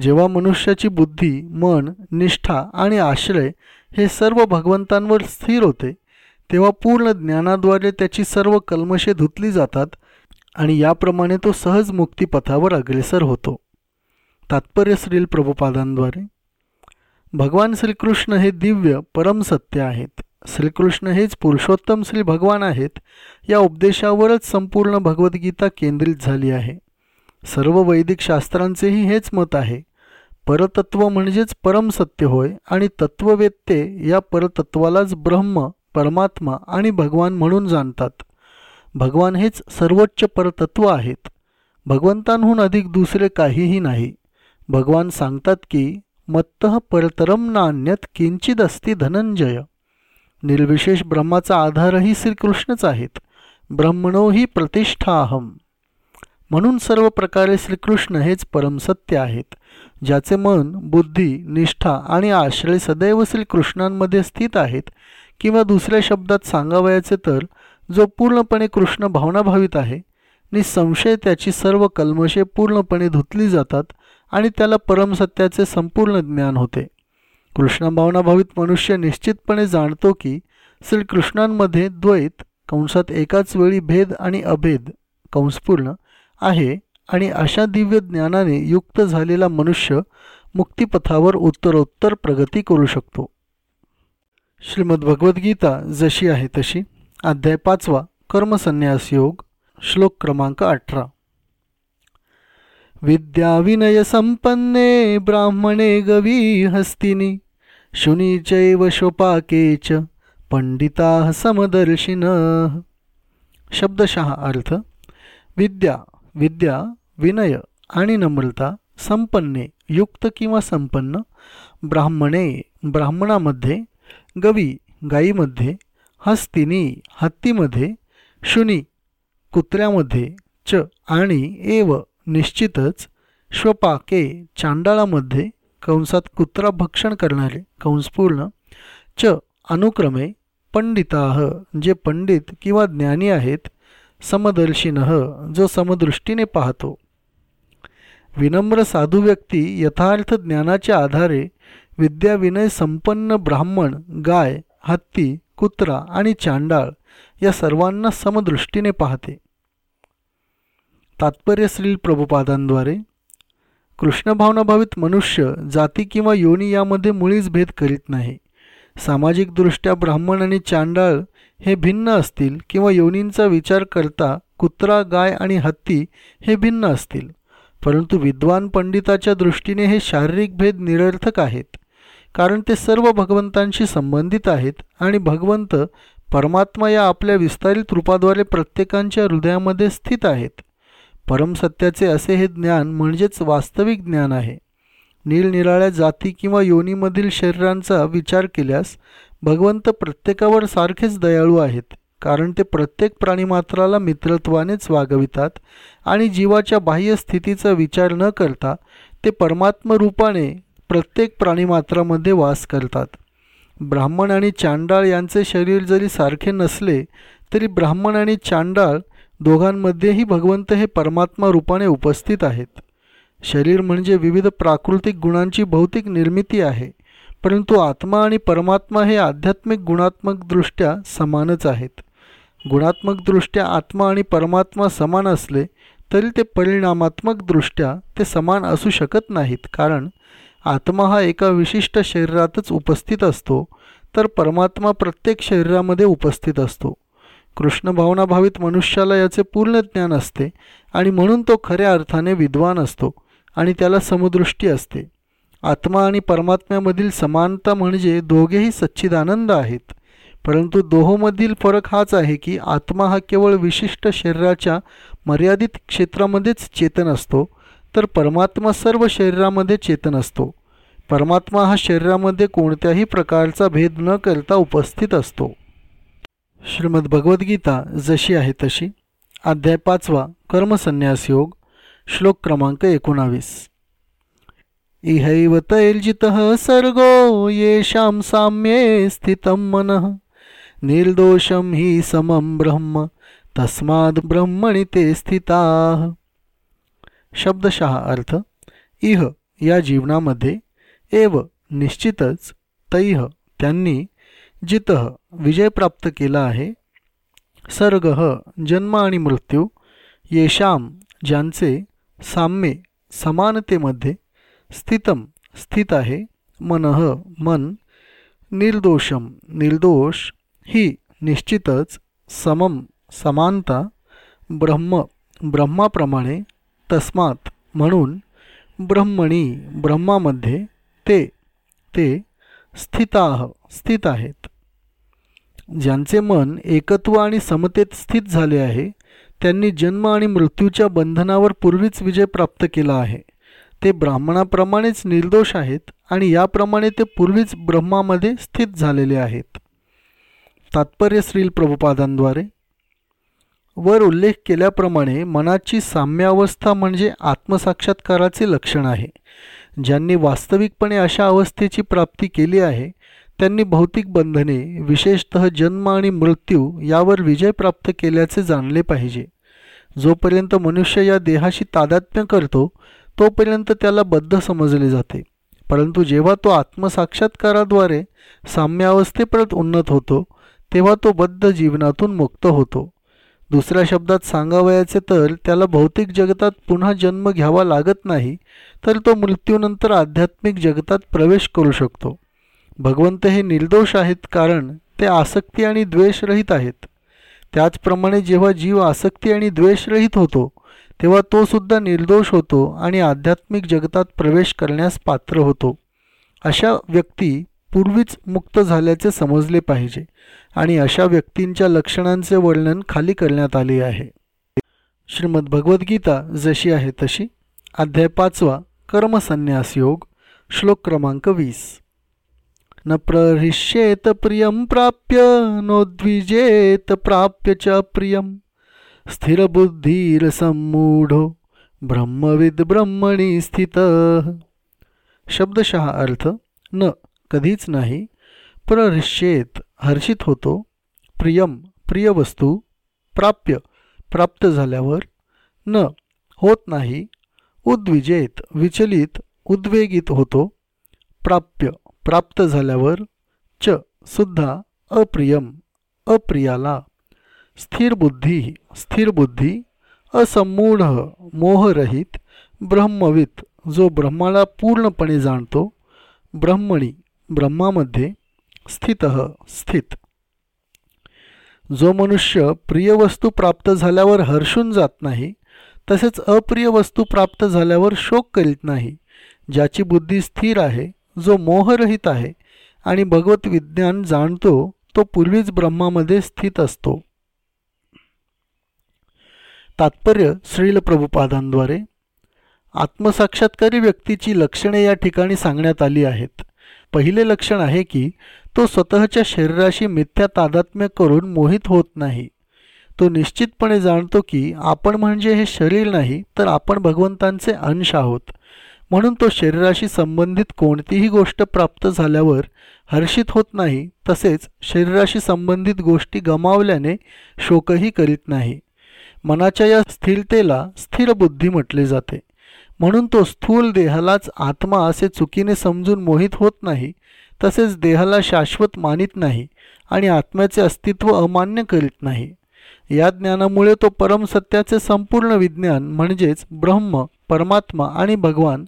जेव्हा मनुष्याची बुद्धी मन निष्ठा आणि आश्रय हे सर्व भगवंतांवर स्थिर होते तेव्हा पूर्ण ज्ञानाद्वारे त्याची सर्व कल्मशे धुतली जातात आणि याप्रमाणे तो सहज मुक्तीपथावर अग्रेसर होतो. तात्पर्य श्रील प्रभुपादांद्वारे. भगवान श्रीकृष्ण हे दिव्य परमसत्य आहेत. श्रीकृष्ण हेच पुरुषोत्तम श्री भगवान आहेत या उपदेशावरच संपूर्ण भगवद्गीता केंद्रित झाली आहे. सर्व वैदिक शास्त्रांचेही हेच मत आहे. परतत्व म्हणजेच परमसत्य होय आणि तत्ववेत्ते या परतत्वालाच ब्रह्म परमात्मा आणि भगवान म्हणून जाणतात. भगवान हेच सर्वोच्च परतत्व आहेत. भगवंतांहून अधिक दुसरे काहीही नाही. भगवान सांगतात की मत्त परतरम नान्यत किंचित असती धनंजय. निर्विशेष ब्रह्माचा आधारही श्रीकृष्णच आहेत. ब्रह्मणो ही प्रतिष्ठाहम. म्हणून सर्व प्रकारे श्रीकृष्ण हेच परमसत्य आहेत ज्याचे मन बुद्धी निष्ठा आणि आश्रय सदैव श्रीकृष्णांमध्ये स्थित आहेत किंवा दुसऱ्या शब्दात सांगावयाचे तर जो पूर्णपणे कृष्ण भावनाभावित आहे निसंशय त्याची सर्व कल्मशे पूर्णपणे धुतली जातात आणि त्याला परमसत्याचे संपूर्ण ज्ञान होते. कृष्णभावनाभावित मनुष्य निश्चितपणे जाणतो की श्रीकृष्णांमध्ये द्वैत कंसात एकाच वेळी भेद आणि अभेद कंसपूर्ण आहे आणि अशा दिव्य ज्ञानाने युक्त झालेला मनुष्य मुक्तिपथावर उत्तरोत्तर प्रगती करू शकतो. श्रीमद्भगवद्गीता जशी आहे तशी. अध्याय पाचवा. कर्मसन्यास योग. श्लोक क्रमांक अठरा. विद्याविनयसम्पन्ने ब्राह्मणे गवी हस्तिनी शुनीचैव शोपाके च पंडिता समदर्शिन। शब्दशः अर्थ विद्या विद्या विनय आणि नम्रता संपन्ने युक्त किंवा संपन्न ब्राह्मणे ब्राह्मणामध्ये गवी गाईमध्ये हस्तिनी हत्तीमध्ये शुनी कुत्र्यामध्ये च आणि एव निश्चितच श्वपाके चांडाळामध्ये कंसात कुत्रा भक्षण करणारे कंसपूर्ण च अनुक्रमे पंडिताह जे पंडित किंवा ज्ञानी आहेत समदर्शिनः जो समदृष्टीने पाहतो. विनम्र साधू व्यक्ती यथार्थ ज्ञानाच्या आधारे विद्याविनय संपन्न ब्राह्मण गाय हत्ती कुत्रा आणि चांडाळ या सर्वांना समदृष्टीने पाहते. तात्पर्य श्री प्रभुपादांद्वारे कृष्णभावनाभावित मनुष्य जाती किंवा योनी यामध्ये मुळीच भेद करीत नाही. सामाजिकदृष्ट्या ब्राह्मण आणि चांडाळ हे भिन्न असतील किंवा योनींचा विचार करता कुत्रा गाय आणि हत्ती हे भिन्न असतील. परंतु विद्वान पंडिताच्या दृष्टीने हे शारीरिक भेद निरर्थक आहेत. कारण ते सर्व भगवंतांशी संबंधित आहेत आणि भगवंत परमात्मा या आपल्या विस्तारित रूपाद्वारे प्रत्येकांच्या हृदयामध्ये स्थित आहेत. परमसत्याचे असे हे ज्ञान म्हणजेच वास्तविक ज्ञान आहे. निरनिराळ्या जाती किंवा योनीमधील शरीरांचा विचार केल्यास भगवंत प्रत्येकावर सारखेच दयाळू आहेत कारण ते प्रत्येक प्राणीमात्राला मित्रत्वानेच वागवितात आणि जीवाच्या बाह्य स्थितीचा विचार न करता ते परमात्मरूपाने प्रत्येक प्राणीमात्रामध्ये वास करतात. ब्राह्मण आणि चांडाळ यांचे शरीर जरी सारखे नसले तरी ब्राह्मण आणि चांडाळ दोघांमध्येही भगवंत हे परमात्मा रूपाने उपस्थित आहेत. शरीर म्हणजे विविध प्राकृतिक गुणांची भौतिक निर्मिती आहे परंतु आत्मा आणि परमात्मा हे आध्यात्मिक गुणात्मकदृष्ट्या समानच आहेत. गुणात्मकदृष्ट्या आत्मा आणि परमात्मा समान असले तरी ते परिणामात्मकदृष्ट्या ते समान असू शकत नाहीत कारण आत्मा हा एका विशिष्ट शरीरातच उपस्थित असतो तर परमात्मा प्रत्येक शरीरामध्ये उपस्थित असतो. कृष्ण भावनाभावित मनुष्याला याचे पूर्ण ज्ञान असते आणि म्हणून तो खऱ्या अर्थाने विद्वान असतो आणि त्याला समदृष्टी असते. आत्मा आणि परमात्म्यामधील समानता म्हणजे दोघेही सच्चिदानंद आहेत. परंतु दोहोमधील फरक हाच आहे की आत्मा हा केवळ विशिष्ट शरीराच्या मर्यादित क्षेत्रामध्येच चेतन असतो तर परमात्मा सर्व शरीरामध्ये चेतन असतो. परमात्मा हा शरीरामध्ये कोणत्याही प्रकारचा भेद न करता उपस्थित असतो. श्रीमद भगवद्गीता जशी आहे तशी. अध्याय पाचवा कर्मसन्यास योग श्लोक क्रमांक एकोणावीस. इहैव तैर्जितः सर्गो येषां साम्ये स्थितं मनः। निर्दोषं हि समं ब्रह्म तस्माद ब्रह्मणि ते स्थिता। शब्दशः अर्थ इह या जीवनामध्ये एव निश्चितच तैह त्यांनी जितह विजय प्राप्त केला आहे. सर्ग जन्म आणि मृत्यू येशाम ज्यांचे साम्ये समानतेमध्ये स्थितम स्थित आहे. मनः मन निर्दोषम निर्दोष ही निश्चितच समम समानता ब्रह्म ब्रह्माप्रमाणे तस्मात म्हणून ब्रह्मणी ब्रह्मामध्ये ते ते स्थिताह स्थित आहेत. ज्यांचे मन एकत्व आणि समतेत स्थित झाले आहे त्यांनी जन्म आणि मृत्यूच्या बंधनावर पूर्वीच विजय प्राप्त केला आहे. ते ब्राह्मणाप्रमाणेच निर्दोष आहेत आणि याप्रमाणे ते पूर्वीच ब्रह्मामध्ये स्थित झालेले आहेत. तात्पर्य श्रील प्रभुपादांद्वारे. वर उल्लेख केल्याप्रमाणे मनाची साम्यावस्था म्हणजे आत्मसाक्षात्काराचे लक्षण आहे. ज्यांनी वास्तविकपणे अशा अवस्थेची प्राप्ती केली आहे त्यांनी भौतिक बंधने विशेषत जन्म आणि मृत्यू यावर विजय प्राप्त केल्याचे जाणले पाहिजे. जोपर्यंत मनुष्य या देहाशी तादात्म्य करतो तोपर्यंत त्याला बद्ध समजले जाते. परंतु जेव्हा तो आत्मसाक्षात्काराद्वारे साम्यावस्थेपर्यंत उन्नत होतो तेव्हा तो बद्ध जीवनातून मुक्त होतो. दुसऱ्या शब्दात सांगावयाचे तर त्याला भौतिक जगतात पुन्हा जन्म घ्यावा लागत नाही तर तो मृत्यूनंतर आध्यात्मिक जगतात प्रवेश करू शकतो. भगवंत हे निर्दोष आहेत कारण ते आसक्ती आणि द्वेषरहित आहेत. त्याचप्रमाणे जेव्हा जीव आसक्ती आणि द्वेषरहित होतो तेव्हा तो सुद्धा निर्दोष होतो आणि आध्यात्मिक जगतात प्रवेश करण्यास पात्र होतो. अशा व्यक्ती पूर्वीच मुक्त झाल्याचे समजले पाहिजे आणि अशा व्यक्तींच्या लक्षणांचे वर्णन खाली करण्यात आले आहे. श्रीमद भगवद्गीता जशी आहे तशी. अध्याय पाचवा. कर्मसन्यास योग. श्लोक क्रमांक वीस. न प्रहृष्येत प्रियं प्राप्य नोद्विजेत प्राप्य च प्रियं। स्थिरबुद्धीरसम्मूढो ब्रह्मविद ब्रह्मणी स्थित। शब्दशः अर्थ न कधीच नाही प्रहृष्येत हर्षित होतो प्रियम प्रिय वस्तू प्राप्य प्राप्त झाल्यावर न होत नाही उद्विजेत विचलित उद्वेगित होतो प्राप्य। प्राप्त झाल्यावर च सुद्धा अप्रियम अप्रियाला. स्थिर बुद्धी स्थिर बुद्धी असमूढ मोहरहित ब्रह्मवित जो ब्रह्माला पूर्णपणे जाणतो ब्रह्मणी ब्रह्मामध्ये स्थित स्थित. जो मनुष्य प्रिय वस्तू प्राप्त झाल्यावर हर्षून जात नाही तसेच अप्रिय वस्तू प्राप्त झाल्यावर शोक करीत नाही ज्याची बुद्धी स्थिर आहे जो मोहरहित आहे आणि भगवत विज्ञान जाणतो तो पूर्वीच ब्रह्मामध्ये स्थित असतो. तात्पर्य श्रील प्रभुपादांद्वारे. आत्मसाक्षात्कारी व्यक्तीची लक्षणे या ठिकाणी सांगण्यात आली आहेत. पहिले लक्षण आहे की तो स्वतःच्या शरीराशी मिथ्या तादात्म्य करून मोहित होत नाही. तो निश्चितपणे जाणतो की आपण म्हणजे हे शरीर नाही तर आपण भगवंतांचे अंश आहोत. म्हणून तो शरीराशी संबंधित कोणतीही गोष्ट प्राप्त झाल्यावर हर्षित होत नाही तसेच शरीराशी संबंधित गोष्टी गमावल्याने शोकही करीत नाही. मनाच्या या स्थिरतेला स्थिर बुद्धी म्हटले जाते. म्हणून तो स्थूल देहालाच आत्मा असे चुकीने समजून मोहित होत नाही तसेच देहाला शाश्वत मानित नाही आणि आत्म्याचे अस्तित्व अमान्य करीत नाही. या ज्ञानामुळे तो परमसत्याचे संपूर्ण विज्ञान म्हणजेच ब्रह्म परमात्मा आणि भगवान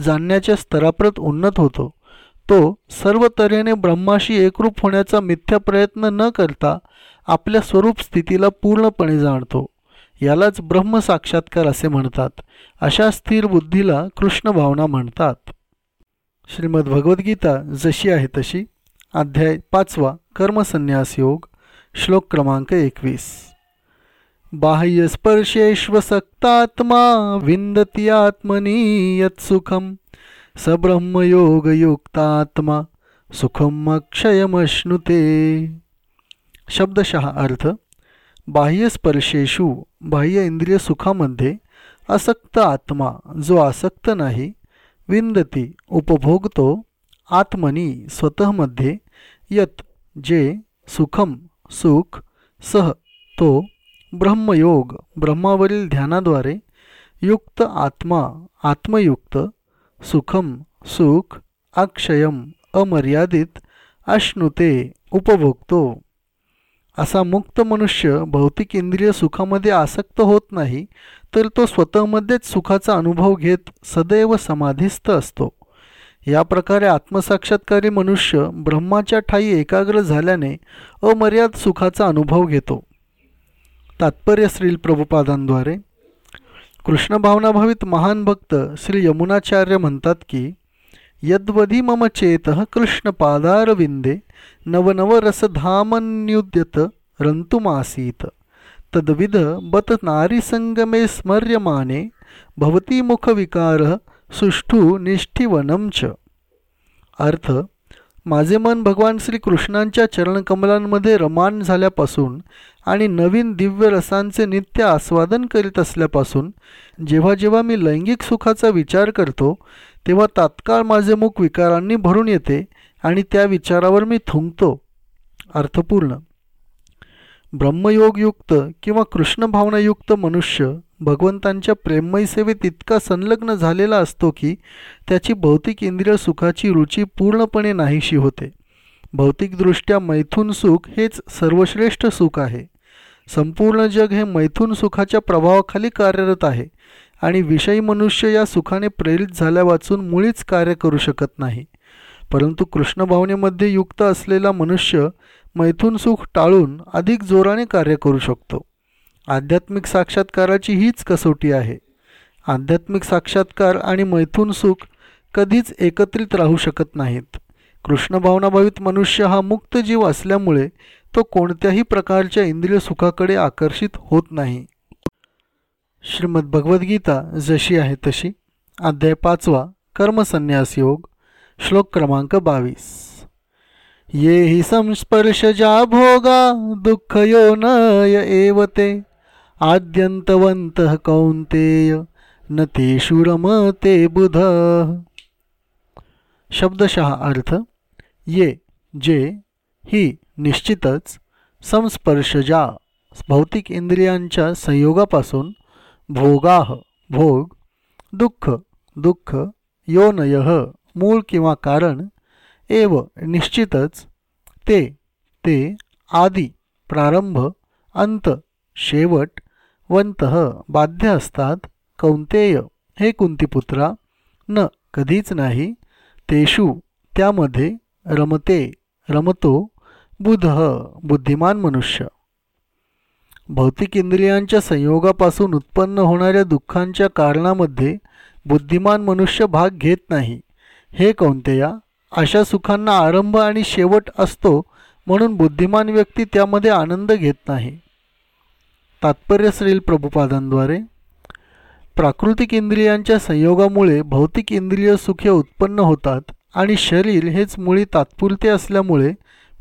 जाणण्याच्या स्तराप्रत उन्नत होतो. तो सर्व तऱ्हेने ब्रह्माशी एकरूप होण्याचा मिथ्या प्रयत्न न करता आपल्या स्वरूप स्थितीला पूर्णपणे जाणतो. यालाच ब्रह्म साक्षात्कार असे म्हणतात. अशा स्थिर बुद्धीला कृष्ण भावना म्हणतात. श्रीमद भगवद्गीता जशी आहे तशी. अध्याय पाचवा. कर्मसन्यास योग. श्लोक क्रमांक एकवीस. बाह्यस्पर्शेष्वसक्तात्मा विन्दति आत्मनि यत्सुखं स ब्रह्मयोगयुक्तात्मा सुखम अक्षयमश्नुते शब्दशः अर्थ बाह्यस्पर्शेषु बाह्य इंद्रिय सुखामध्ये असक्त आत्मा जो आसक्त नाही विंदती उपभोगतो आत्मनी स्वतःमध्ये यत जे सुखम सुख सह तो ब्रह्मयोग ब्रह्मावरील ध्यानाद्वारे युक्त आत्मा आत्मयुक्त सुखम सुख अक्षयम अमर्यादित अश्नुते उपभोगतो असा मुक्त मनुष्य भौतिक इंद्रिय सुखामध्ये आसक्त होत नाही तर तो स्वतःमध्येच सुखाचा अनुभव घेत सदैव समाधिस्थ असतो. या प्रकारे आत्मसाक्षात्कारी मनुष्य ब्रह्माच्या ठाई एकाग्र झाल्याने अमर्याद सुखाचा अनुभव घेतो. तात्पर्य श्रील प्रभुपादांद्वारे कृष्णभावनाभावित महान भक्त श्री यमुनाचार्य म्हणतात की यद्वधी मम चेत कृष्णपादारविंदे नवनवरसधामन्युद्यत रंतुमासीत तद्विध बत नारीसंगमे स्मर्यमाने भवती मुखविकार सुष्ठू निष्ठीवनम च। अर्थ माझे मन भगवान श्री कृष्णांच्या चरणकमलांमध्ये रमान झाल्यापासून आणि नवीन दिव्य रसांचे नित्य आस्वादन करीत असल्यापासून जेव्हा जेव्हा मी लैंगिक सुखाचा विचार करतो तेव्हा तात्काळ माझे मुख विकारांनी भरून येते आणि त्या विचारावर मी थुंकतो. अर्थपूर्ण. ब्रह्मयोगयुक्त किंवा कृष्णभावनायुक्त मनुष्य भगवंतांच्या प्रेममयी सेवेत इतका संलग्न झालेला असतो की त्याची भौतिक इंद्रिय सुखाची रुची पूर्णपणे नाहीशी होते. भौतिकदृष्ट्या मैथून सुख हेच सर्वश्रेष्ठ सुख आहे. संपूर्ण जग हे मैथून सुखाच्या प्रभावाखाली कार्यरत आहे आणि विषयी मनुष्य या सुखाने प्रेरित झाल्या वाचून मुळीच कार्य करू शकत नाही. परंतु कृष्णभावनेमध्ये युक्त असलेला मनुष्य मैथून सुख टाळून अधिक जोराने कार्य करू शकतो. आध्यात्मिक साक्षात्काराची हीच कसोटी आहे. आध्यात्मिक साक्षात्कार आणि मैथून सुख कधीच एकत्रित राहू शकत नाहीत. कृष्ण भावनाभावित मनुष्य हा मुक्त जीव असल्यामुळे तो कोणत्याही प्रकारच्या इंद्रिय सुखाकडे आकर्षित होत नाही. श्रीमद भगवद्गीता जशी आहे तशी. अध्याय पाचवा कर्मसन्यास योग श्लोक क्रमांक बावीस. ये हि संस्पर्शजा भोगा दुःखयो नय एव ते आद्यंतवंत कौंतेय न तेषु रमते बुध। शब्दशः अर्थ ये जे ही निश्चितच संस्पर्शजा भौतिक इंद्रियांच्या संयोगापासून भोगाह भोग दुःख दुःख योनय मूळ किंवा कारण एव निश्चितच ते ते आदी प्रारंभ अंत शेवट वंत बाध्य असतात. कौंतेय हे कुंतीपुत्रा न कधीच नाही. तेषु त्यामध्ये रमते रमतो बुध बुद्धिमान मनुष्य. भौतिक इंद्रियांच्या संयोगापासून उत्पन्न होणाऱ्या दुःखांच्या कारणामध्ये बुद्धिमान मनुष्य भाग घेत नाही. हे कोणतेया अशा सुखांना आरंभ आणि शेवट असतो म्हणून बुद्धिमान व्यक्ती त्यामध्ये आनंद घेत नाही. तात्पर्य श्रील प्रभुपादांद्वारे प्राकृतिक इंद्रियांच्या संयोगामुळे भौतिक इंद्रिय सुखे उत्पन्न होतात आणि शरीर हेच मुळी तात्पुरते असल्यामुळे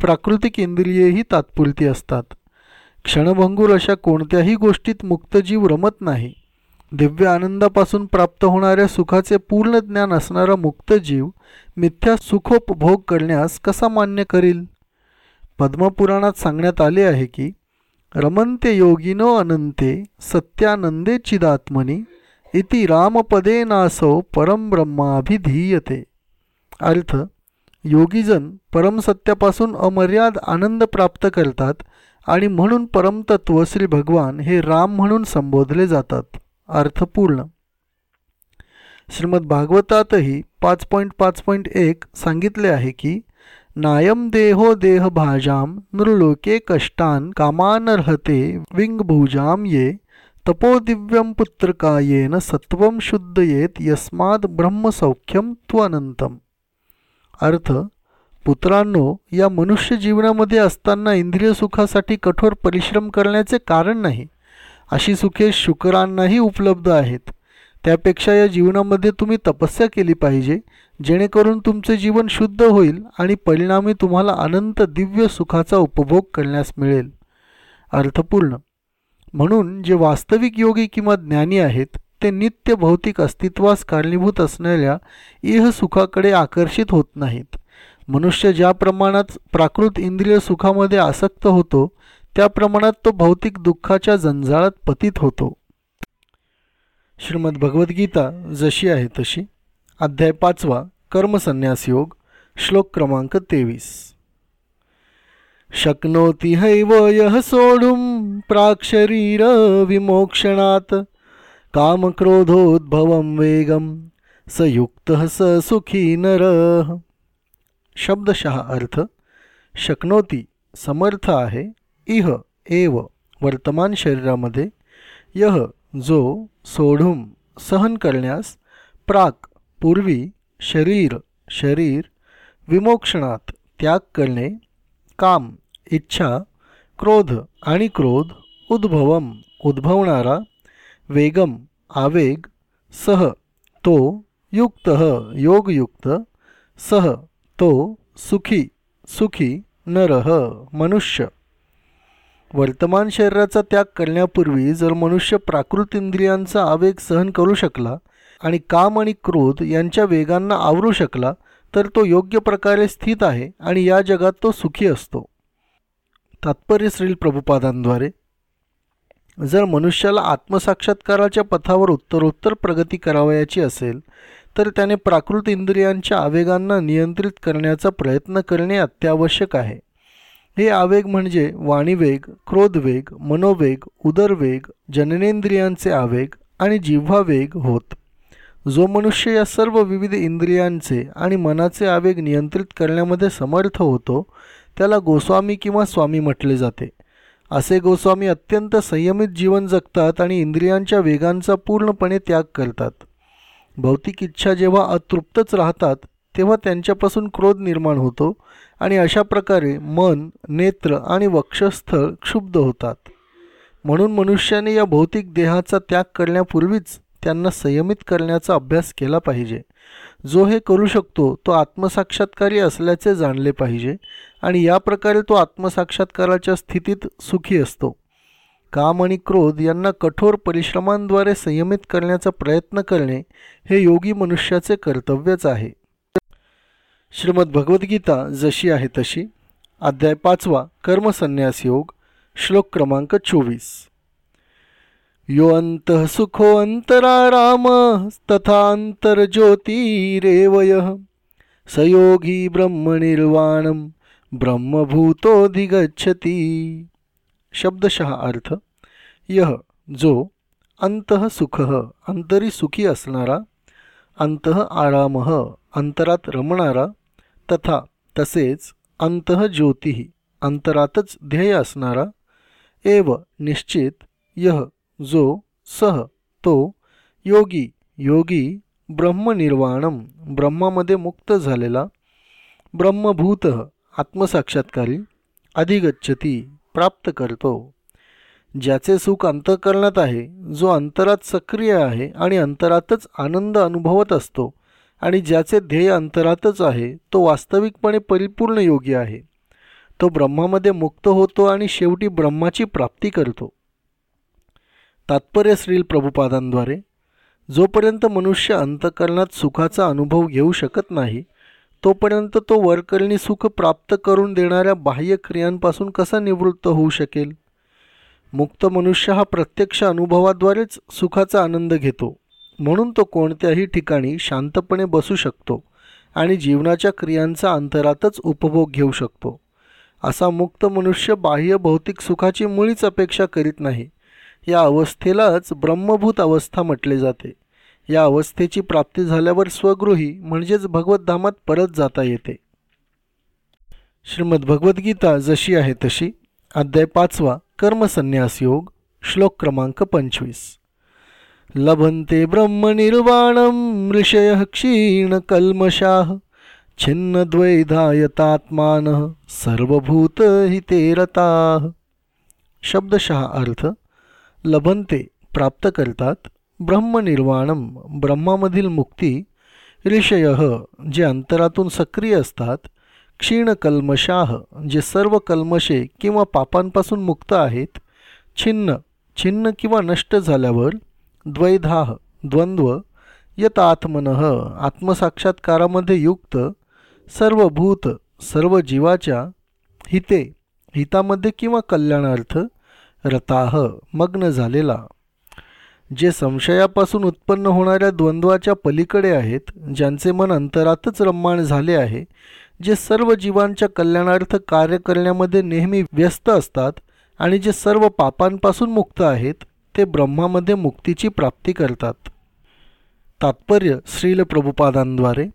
प्राकृतिक इंद्रियेही तात्पुरती असतात. क्षणभंगूर अशा कोणत्याही गोष्टीत मुक्तजीव रमत नाही. दिव्य आनंदापासून प्राप्त होणाऱ्या सुखाचे पूर्ण ज्ञान असणारा मुक्तजीव मिथ्या सुखोपभोग करण्यास कसा मान्य करील? पद्मपुराणात सांगण्यात आले आहे की रमन्ते योगिनो अनंते सत्यानंदे चिदात्मनी इति रामपदे नासो परमब्रह्माभिधीयते अर्थ योगीजन परमसत्यापासून अमर्याद आनंद प्राप्त करतात आणि म्हणून परमतत्व श्री भगवान हे राम म्हणून संबोधले जातात. अर्थपूर्ण श्रीमद भागवतातही पाच पॉईंट पाच पॉईंट एक सांगितले आहे की नायम देहो देह भाजाम नृलोके कष्टान कामानर्हते विंगभुजाम ये तपोदिव्यम पुत्रकायेन सत्वम शुद्ध येत यस्माद ब्रह्मसौख्यम त्वनंतम अर्थ पुत्रांनो या मनुष्य जीवनामध्ये असताना इंद्रिय सुखासाठी कठोर परिश्रम करण्याचे कारण नाही अशी सुखे शुकरांनाही उपलब्ध आहेत. त्यापेक्षा या जीवनामध्ये तुम्ही तपस्या केली पाहिजे जेणेकरून तुमचे जीवन शुद्ध होईल आणि परिणामी तुम्हाला अनंत दिव्य सुखाचा उपभोग करण्यास मिळेल. अर्थपूर्ण. म्हणून जे वास्तविक योगी किंवा ज्ञानी आहेत ते नित्य भौतिक अस्तित्वास कारणीभूत असणाऱ्या इह सुखाकडे आकर्षित होत नाहीत. मनुष्य ज्या प्रमाणात प्राकृत इंद्रिय सुखामध्ये आसक्त होतो त्या प्रमाणात तो भौतिक दुःखाच्या जंजाळात पतित होतो. श्रीमद भगवद्गीता जशी आहे तशी. अध्याय पाचवा कर्मसन्यास योग श्लोक क्रमांक तेवीस. शक्नोति हैव यः सोढुं प्राक्शरीर विमोक्षणात् कामक्रोधोद्भवं वेगम स युक्तः स सुखी नर. शब्दशः अर्थ शक्नोती समर्थ आहे इह एव वर्तमान शरीरामध्ये यह जो सोढूम सहन करण्यास प्राक पूर्वी शरीर शरीर विमोक्षणात त्याग करणे काम इच्छा क्रोध आणि क्रोध उद्भवम उद्भवणारा वेगम आवेग सह तो युक्त योगयुक्त सह तो सुखी सुखी नरह मनुष्य. वर्तमान शरीराचा त्याग करण्यापूर्वी जर मनुष्य प्राकृत इंद्रियांचा आवेग सहन करू शकला आणि काम आणि क्रोध यांच्या वेगांना आवरू शकला तर तो योग्य प्रकारे स्थित आहे आणि या जगात तो सुखी असतो. तात्पर्य श्रील प्रभुपादांद्वारे जर मनुष्याला आत्मसाक्षात्काराच्या पथावर उत्तरोत्तर प्रगती करावयाची असेल तर त्याने प्राकृत इंद्रियांच्या आवेगांना नियंत्रित करण्याचा प्रयत्न करणे अत्यावश्यक आहे. हे आवेग म्हणजे वाणीवेग क्रोधवेग मनोवेग उदरवेग जननेंद्रियांचे आवेग आणि जिव्हावेग होत. जो मनुष्य या सर्व विविध इंद्रियांचे आणि मनाचे आवेग नियंत्रित करण्यामध्ये समर्थ होतो त्याला गोस्वामी किंवा स्वामी म्हटले जाते. असे गोस्वामी अत्यंत संयमित जीवन जगतात आणि इंद्रियांच्या वेगांचा पूर्णपणे त्याग करतात. भौतिक इच्छा जेव्हा अतृप्तच राहतात तेव्हा त्यांच्यापासून क्रोध निर्माण होतो आणि अशा प्रकारे मन नेत्र आणि वक्षस्थळ क्षुब्ध होतात. म्हणून मनुष्याने या भौतिक देहाचा त्याग करण्यापूर्वीच त्यांना संयमित करण्याचा अभ्यास केला पाहिजे. जो हे करू शकतो तो आत्मसाक्षात्कारी असल्याचे जाणले पाहिजे आणि या प्रकारे तो आत्मसाक्षात्काराच्या स्थितीत सुखी असतो. काम आणि क्रोध यांना कठोर परिश्रमांद्वारे संयमित करण्याचा प्रयत्न करणे हे योगी मनुष्याचे कर्तव्यच आहे. श्रीमद भगवद्गीता जशी आहे तशी. अध्याय पाचवा कर्मसन्यास योग श्लोक क्रमांक चोवीस. यो अंत सुखो अंतराराम तथांतर्ज्योतिरेवयः स योगी ब्रह्मनिर्वाणम ब्रह्मभूतोधिगच्छती शब्दशः अर्थ यह जो अंत सुख अंतरी सुखी असणारा अंत आराम अंतरात रमणारा तथा तसेच अंत ज्योती अंतरातच ध्येय असणारा एव निश्चित यह जो सह तो योगी योगी ब्रह्मनिर्वाणम ब्रह्मामध्ये मुक्त झालेला ब्रह्मभूत आत्मसाक्षात्कारी अधिगच्छती प्राप्त करतो. ज्याचे सुख अंतकरणात आहे जो अंतरात सक्रिय आहे आणि अंतरातच आनंद अनुभवत असतो आणि ज्याचे ध्येय अंतरातच आहे तो वास्तविकपणे परिपूर्ण योगी आहे. तो ब्रह्मामध्ये मुक्त होतो आणि शेवटी ब्रह्माची प्राप्ती करतो. तात्पर्य श्रील प्रभुपादांद्वारे जोपर्यंत मनुष्य अंतकरणात सुखाचा अनुभव घेऊ शकत नाही तोपर्यंत तो वरकरणी सुख प्राप्त करून देणाऱ्या बाह्य क्रियांपासून कसा निवृत्त होऊ शकेल? मुक्त मनुष्य हा प्रत्यक्ष अनुभवाद्वारेच सुखाचा आनंद घेतो म्हणून तो कोणत्याही ठिकाणी शांतपणे बसू शकतो आणि जीवनाच्या क्रियांचा अंतरातच उपभोग घेऊ शकतो. असा मुक्त मनुष्य बाह्य भौतिक सुखाची मुळीच अपेक्षा करीत नाही. या अवस्थेलाच ब्रह्मभूत अवस्था म्हटले जाते. या अवस्थेची प्राप्ती झाल्यावर स्वगृही म्हणजेच भगवद्धामात परत जाता येते. श्रीमद भगवद्गीता जशी आहे तशी. अध्याय पाचवा कर्मसन्यास योग श्लोक क्रमांक पंचवीस. लभन्ते ब्रह्मनिर्वाणं ऋषयः क्षीणकल्मषाः छिन्नद्वैधायतात्मान सर्वभूतहिते रताः शब्दशः अर्थ लभंते प्राप्त करतात ब्रह्मनिर्वाणम ब्रह्मामधील मुक्ती ऋषय जे अंतरातून सक्रिय असतात क्षीण कल्मशाह जे सर्व कल्मशे किंवा पापांपासून मुक्त आहेत छिन्न छिन्न किंवा नष्ट झाल्यावर द्वैधाह द्वंद्व यत आत्मन आत्मसाक्षात्कारामध्ये युक्त सर्व भूत सर्व जीवाच्या हिते हितामध्ये किंवा कल्याणार्थ रताह मग्न झालेला. जे संशयापासून उत्पन्न होणाऱ्या द्वंद्वाच्या पलीकडे आहेत ज्यांचे मन अंतरातच रम्माण झाले आहे जे सर्व जीवांच्या कल्याणार्थ कार्य करण्यामध्ये नेहमी व्यस्त असतात आणि जे सर्व पापांपासून मुक्त आहेत ते ब्रह्मामध्ये मुक्तीची प्राप्ती करतात. तात्पर्य श्रील प्रभुपादांद्वारे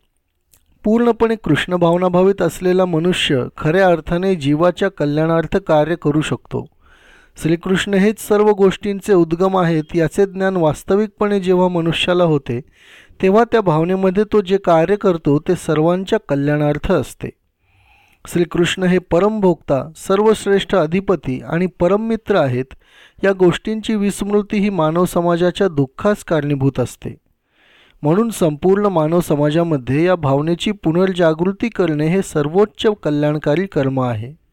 पूर्णपणे कृष्णभावनाभावित असलेला मनुष्य खऱ्या अर्थाने जीवाच्या कल्याणार्थ कार्य करू शकतो. श्रीकृष्ण हेच सर्व गोष्टींचे उद्गम आहेत याचे ज्ञान वास्तविकपणे जेव्हा मनुष्याला होते तेव्हा त्या भावनेमध्ये तो जे कार्य करतो ते सर्वांच्या कल्याणार्थ असते. श्रीकृष्ण हे परमभोक्ता सर्वश्रेष्ठ अधिपती आणि परममित्र आहेत या गोष्टींची विस्मृती ही मानव समाजाच्या दुःखास कारणीभूत असते. म्हणून संपूर्ण मानव समाजामध्ये या भावनेची पुनर्जागृती करणे हे सर्वोच्च कल्याणकारी कर्म आहे.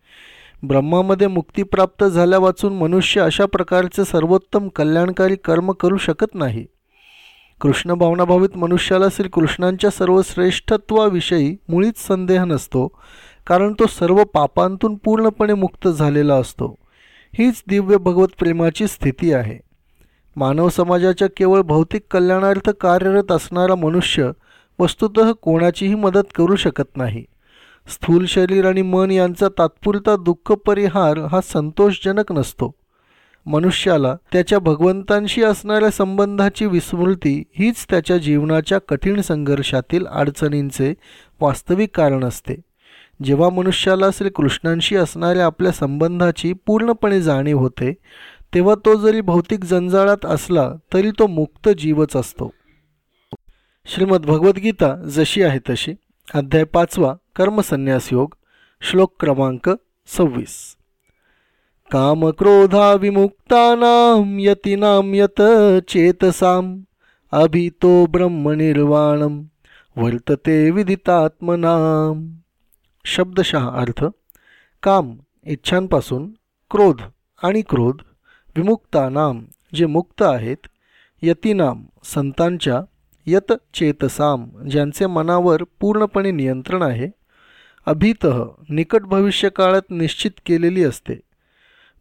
ब्रह्मामध्ये मुक्ती प्राप्त झाल्या वाचून मनुष्य अशा प्रकारचे सर्वोत्तम कल्याणकारी कर्म करू शकत नाही. कृष्ण भावनाभावित मनुष्याला श्रीकृष्णांच्या सर्वश्रेष्ठत्वाविषयी मुळीच संदेह नसतो कारण तो सर्व पापांतून पूर्णपणे मुक्त झालेला असतो. हीच दिव्य भगवत प्रेमाची स्थिती आहे. मानव समाजाच्या केवळ भौतिक कल्याणार्थ कार्यरत असणारा मनुष्य वस्तुत कोणाचीही मदत करू शकत नाही. स्थूल शरीर आणि मन यांचा तात्पुरता दुःख परिहार हा संतोषजनक नसतो. मनुष्याला त्याच्या भगवंतांशी असणाऱ्या संबंधाची विस्मृती हीच त्याच्या जीवनाच्या कठीण संघर्षातील अडचणींचे वास्तविक कारण असते. जेव्हा मनुष्याला श्रीकृष्णांशी असणाऱ्या आपल्या संबंधाची पूर्णपणे जाणीव होते तेव्हा तो जरी भौतिक जंजाळात असला तरी तो मुक्त जीवच असतो. श्रीमद भगवद्गीता जशी आहे तशी. अध्याय पाचवा. कर्मसन्यास योग श्लोक क्रमांक सव्वीस. कामक्रोधाविमुक्तानां यतीनां यत चेतसाम अभितो ब्रह्मनिर्वाणं वर्तते विदितात्मनाम. शब्दशः अर्थ काम इच्छांपासून क्रोध आणि क्रोध विमुक्तानाम जे मुक्त आहेत यतीनाम संतांच्या यत चेतसाम ज्यांचे मनावर पूर्णपणे नियंत्रण आहे अभित निकट भविष्यकाळात निश्चित केलेली असते.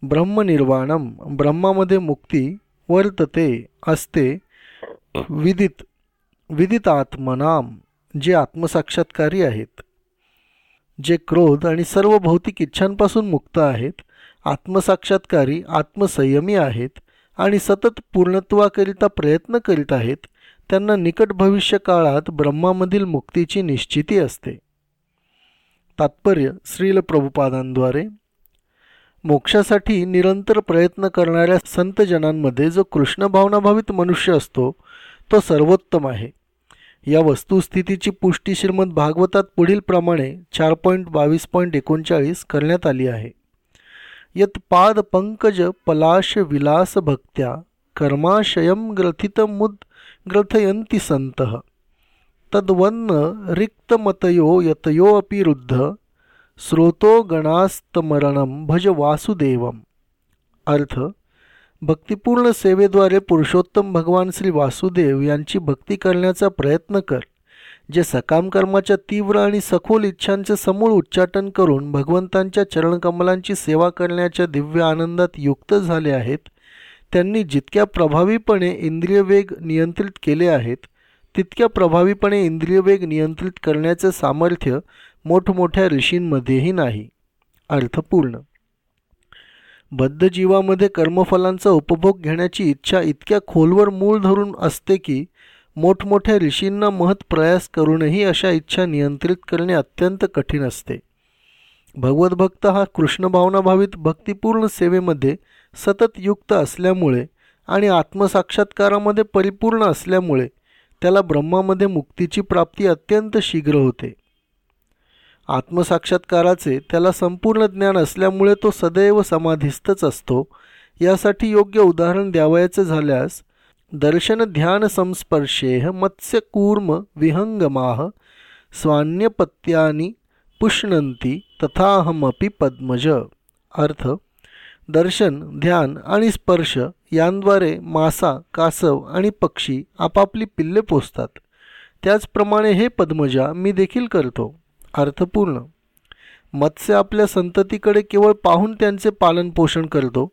ब्रह्मनिर्वाणम ब्रह्मामध्ये मुक्ती वर्तते असते विदित विदित आत्मनाम जे आत्मसाक्षात्कारी आहेत. जे क्रोध आणि सर्व भौतिक इच्छांपासून मुक्त आहेत आत्मसाक्षात्कारी आत्मसंयमी आहेत आणि सतत पूर्णत्वाकरिता प्रयत्न करीत आहेत त्यांना निकट भविष्य काळात ब्रह्मामधील मुक्तीची निश्चिती असते. तात्पर्य श्रील प्रभुपादांद्वारे मोक्षासाठी निरंतर प्रयत्न करणाऱ्या संतजनांमध्ये जो कृष्ण भावनाभावित मनुष्य असतो तो सर्वोत्तम आहे. या वस्तुस्थितीची पुष्टी श्रीमद भागवतात पुढील प्रमाणे चार पॉईंट बावीस पॉईंट एकोणचाळीस करण्यात आली आहे. यत पाद पंकज पलाश विलास भक्त्या कर्माशयम ग्रथितमुद ग्रथयंती संत. तद्वन्न रिक्तमतयो यतयोपि रुद्ध स्रोतो गणास्तमरणम भज वासुदेवम। अर्थ भक्तिपूर्ण सेवेद्वारे पुरुषोत्तम भगवान श्री वासुदेव यांची भक्ती करण्याचा प्रयत्न कर जे सकाम कर्माच्या तीव्र आणि सखोल इच्छांचे समूळ उच्चाटन करून भगवंतांच्या चरणकमलांची सेवा करण्याच्या दिव्य आनंदात युक्त झाले आहेत त्यांनी जितक्या प्रभावीपणे इंद्रियवेग नियंत्रित केले आहेत तितक्या प्रभावीपणे इंद्रियवेग नियंत्रित करण्याचे सामर्थ्य मोठमोठ्या ऋषींमध्येही नाही. अर्थपूर्ण. बद्ध जीवामध्ये कर्मफलांचा उपभोग घेण्याची इच्छा इतक्या खोलवर मूळ धरून असते की मोठमोठ्या ऋषींना महत् प्रयास करूनही अशा इच्छा नियंत्रित करणे अत्यंत कठीण असते. भगवद्भक्त हा कृष्णभावनाभावित भक्तिपूर्ण सेवेमध्ये सतत युक्त असल्यामुळे आणि आत्मसाक्षात्कारामध्ये परिपूर्ण असल्यामुळे त्याला ब्रह्मामध्ये मुक्तीची प्राप्ती अत्यंत शीघ्र होते. आत्मसाक्षात्काराचे त्याला संपूर्ण ज्ञान असल्यामुळे तो सदैव समाधीस्थच असतो. यासाठी योग्य उदाहरण द्यावयाचे झाल्यास दर्शन ध्यान संस्पर्शेह मत्स्यकूर्म विहंगमाह स्वान्यपत्यानी पुष्णंती तथाहमपि पद्मज. अर्थ दर्शन ध्यान आणि स्पर्श यांद्वारे मासा कासव आणि पक्षी आपापली पिल्ले पोचतात त्याचप्रमाणे हे पद्मजा मी देखील करतो. अर्थपूर्ण. मत्स्य आपल्या संततीकडे केवळ पाहून त्यांचे पालनपोषण करतो.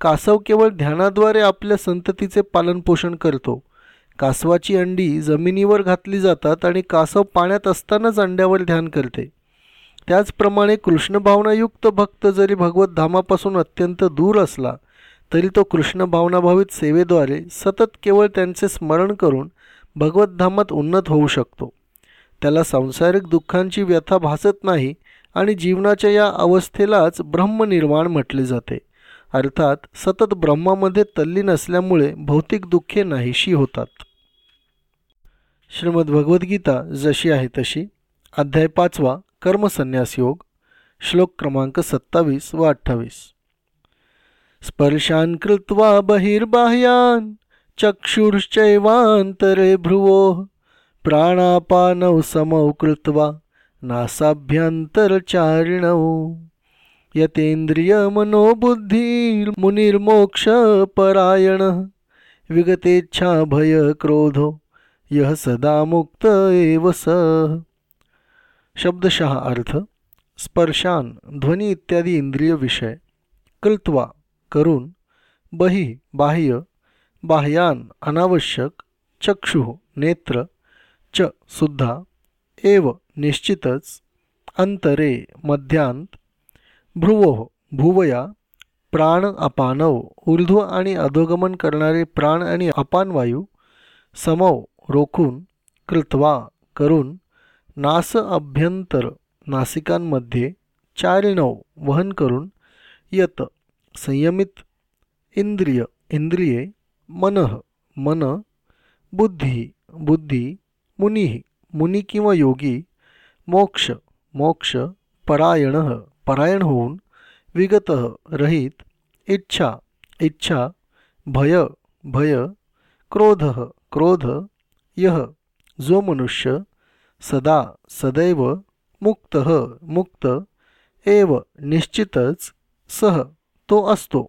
कासव केवळ ध्यानाद्वारे आपल्या संततीचे पालनपोषण करतो. कासवाची अंडी जमिनीवर घातली जातात आणि कासव पाण्यात असतानाच अंड्यावर ध्यान करते. त्याचप्रमाणे कृष्णभावनायुक्त भक्त जरी भगवत धामापासून अत्यंत दूर असला तरी तो कृष्ण भावनाभावित सेवेद्वारे सतत केवळ त्यांचे स्मरण करून भगवतधामात उन्नत होऊ शकतो. त्याला सांसारिक दुःखांची व्यथा भासत नाही आणि जीवनाच्या या अवस्थेलाच ब्रह्मनिर्वाण म्हटले जाते. अर्थात सतत ब्रह्मामध्ये तल्लीन असल्यामुळे भौतिक दुःखे नाहीशी होतात. श्रीमद भगवद्गीता जशी आहे तशी. अध्याय पाचवा. कर्मसन्यास योग श्लोक क्रमांक सत्तावीस व अठ्ठावीस. स्पर्शान कृत्वा बहिर्बाह्यान चक्षुश्चैवांतरे भ्रुवो प्राणापानौ समौ कृत्वा नासाभ्यंतरचारिणौ परायण विगतेच्छा भय क्रोधो यह सदा मुक्त एव स. शब्दशः अर्थ स्पर्शान ध्वनी इत्यादी इंद्रिय विषय कृत्वा करून बही बाह्य बाह्यान अनावश्यक चक्षु नेत्र च सुद्धा एव निश्चितच अंतरे मध्यांत भ्रुवो भुवया प्राण अपानव ऊर्ध्व आणि अधोगमन करणारे प्राण आणि अपानवायू समव रोखून कृत्वा करून नास अभ्यंतर नासिकांमध्ये चारिणव वहन करून यत संयमित इंद्रिय इंद्रिये मनः मन बुद्धी बुद्धी मुनी मुनी किंवा योगी मोक्ष मोक्ष परायण परायण होऊन विगत रहित इच्छा इच्छा भय भय क्रोध क्रोध यह जो मनुष्य सदा सदैव मुक्त मुक्त एव निश्चितच सह तो असतो.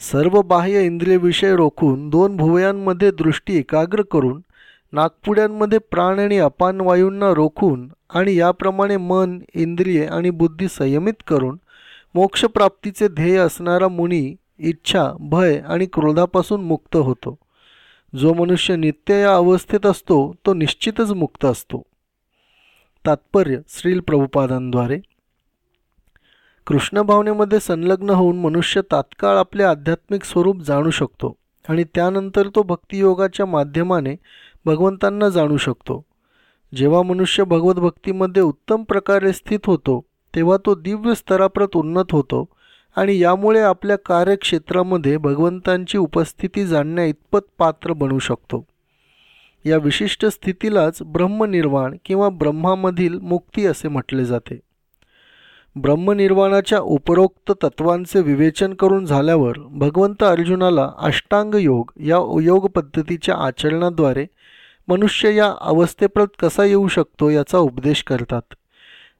सर्व बाह्य इंद्रियविषय रोखून दोन भुवयांमध्ये दृष्टी एकाग्र करून नागपुड्यांमध्ये प्राण आणि अपानवायूंना रोखून आणि याप्रमाणे मन इंद्रिये आणि बुद्धी संयमित करून मोक्षप्राप्तीचे ध्येय असणारा मुनी इच्छा भय आणि क्रोधापासून मुक्त होतो. जो मनुष्य नित्य या अवस्थेत असतो तो निश्चितच मुक्त असतो. तात्पर्य श्रील प्रभुपादांद्वारे. कृष्णभावनेमध्ये संलग्न होऊन मनुष्य तात्काळ आपले आध्यात्मिक स्वरूप जाणू शकतो आणि त्यानंतर तो भक्तियोगाच्या माध्यमाने भगवंतांना जाणू शकतो. जेव्हा मनुष्य भगवत भक्तीमध्ये उत्तम प्रकारे स्थित होतो तेव्हा तो दिव्य स्तराप्रत उन्नत होतो आणि यामुळे आपल्या कार्यक्षेत्रामध्ये भगवंतांची उपस्थिती जाणण्या इतपत पात्र बनू शकतो. या विशिष्ट स्थितीलाच ब्रह्मनिर्वाण किंवा ब्रह्मामधील मुक्ती असे म्हटले जाते. ब्रह्मनिर्वाणाच्या उपरोक्त तत्वांचे विवेचन करून झाल्यावर भगवंत अर्जुनाला अष्टांग योग या योग पद्धतीच्या आचरणाद्वारे मनुष्य या अवस्थेप्रत कसा येऊ शकतो याचा उपदेश करतात.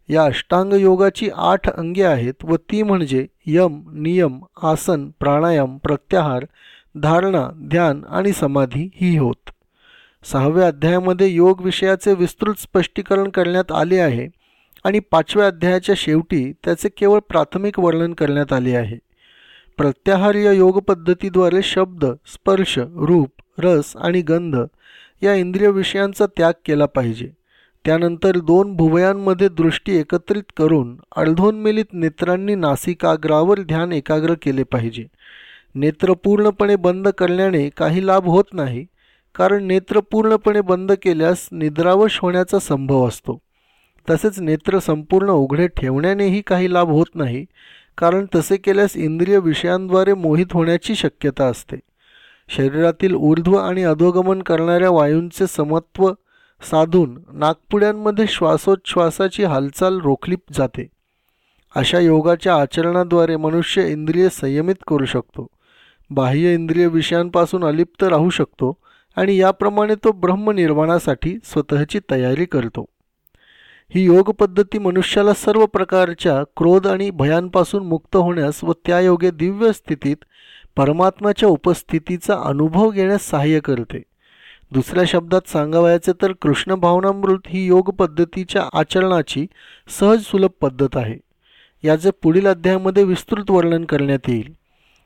या अष्टांग योगाची आठ अंगे आहेत व ती म्हणजे यम नियम आसन प्राणायाम प्रत्याहार धारणा ध्यान आणि समाधी ही होत. सहाव्या अध्यायामध्ये योग विषयाचे विस्तृत स्पष्टीकरण करण्यात आले आहे आणि पाचव्या अध्यायाच्या शेवटी त्याचे केवळ प्राथमिक वर्णन करण्यात आले आहे. प्रत्याहार या योग पद्धतीद्वारे शब्द स्पर्श रूप रस आणि गंध या इंद्रिय विषयांचा त्याग केला पाहिजे. त्यानंतर दोन भुवयांमध्ये दृष्टी एकत्रित करून अर्धोन्मिलित नेत्रांनी नासिकाग्रावर ध्यान एकाग्र केले पाहिजे. नेत्र पूर्णपणे बंद करण्याने काही लाभ होत नाही कारण नेत्र पूर्णपणे बंद केल्यास निद्रावश होण्याचा संभव असतो. तसेच नेत्र संपूर्ण उघडे ठेवण्यानेही काही लाभ होत नाही कारण तसे केल्यास इंद्रिय विषयांद्वारे मोहित होण्याची शक्यता असते. शरीरातील ऊर्ध्व आणि अधोगमन करणाऱ्या वायूंचे समत्व साधून नागपुड्यांमध्ये श्वासोच्छ्वासाची हालचाल रोखली जाते. अशा योगाच्या आचरणाद्वारे मनुष्य इंद्रिय संयमित करू शकतो. बाह्य इंद्रिय विषयांपासून अलिप्त राहू शकतो आणि याप्रमाणे तो ब्रह्मनिर्वाणासाठी स्वतःची तयारी करतो. ही योग पद्धती मनुष्याला सर्व प्रकारच्या क्रोध आणि भयांपासून मुक्त होण्यास व त्या योगे दिव्य स्थितीत परमात्म्याच्या उपस्थितीचा अनुभव घेण्यास सहाय्य करते. दुसऱ्या शब्दात सांगावयाचे तर कृष्ण भावनामृत ही योग पद्धतीच्या आचरणाची सहज सुलभ पद्धत आहे. याचे पुढील अध्यायामध्ये विस्तृत वर्णन करण्यात येईल.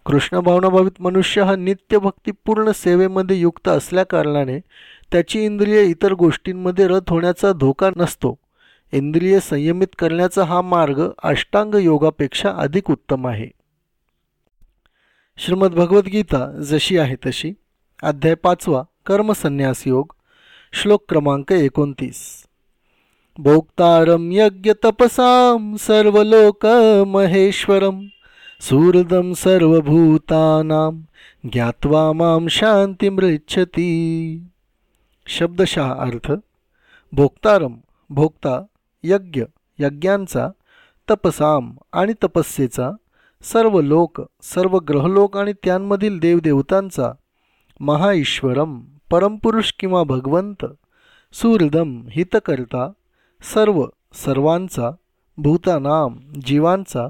कृष्ण भावनाभावित मनुष्य हा नित्यभक्तीपूर्ण सेवेमध्ये युक्त असल्याकारणाने त्याची इंद्रिय इतर गोष्टींमध्ये रथ होण्याचा धोका नसतो. इंद्रिय संयमित करण्याचा हा मार्ग अष्टांग योगापेक्षा अधिक उत्तम आहे. श्रीमद भगवद्गीता जशी आहे तशी. अध्याय पाचवा. कर्मसन्यास योग श्लोक क्रमांक एकोणतीस. भोक्तारम यज्ञ तपसाम सर्वलोक महेश्वरम सुहृदम सर्वभूतानां ज्ञात्वा माम शांती शब्दशः अर्थ भोक्तारम भोक्ता यज्ञ यज्ञांचा तपसाम आणि तपस्येचा सर्व लोक सर्व ग्रहलोक आणि त्यांमधील देवदेवतांचा महाईश्वरम. परमपुरुष किंवा भगवंत सुहृदम हितकर्ता सर्व सर्वांचा भूतानाम जीवांचा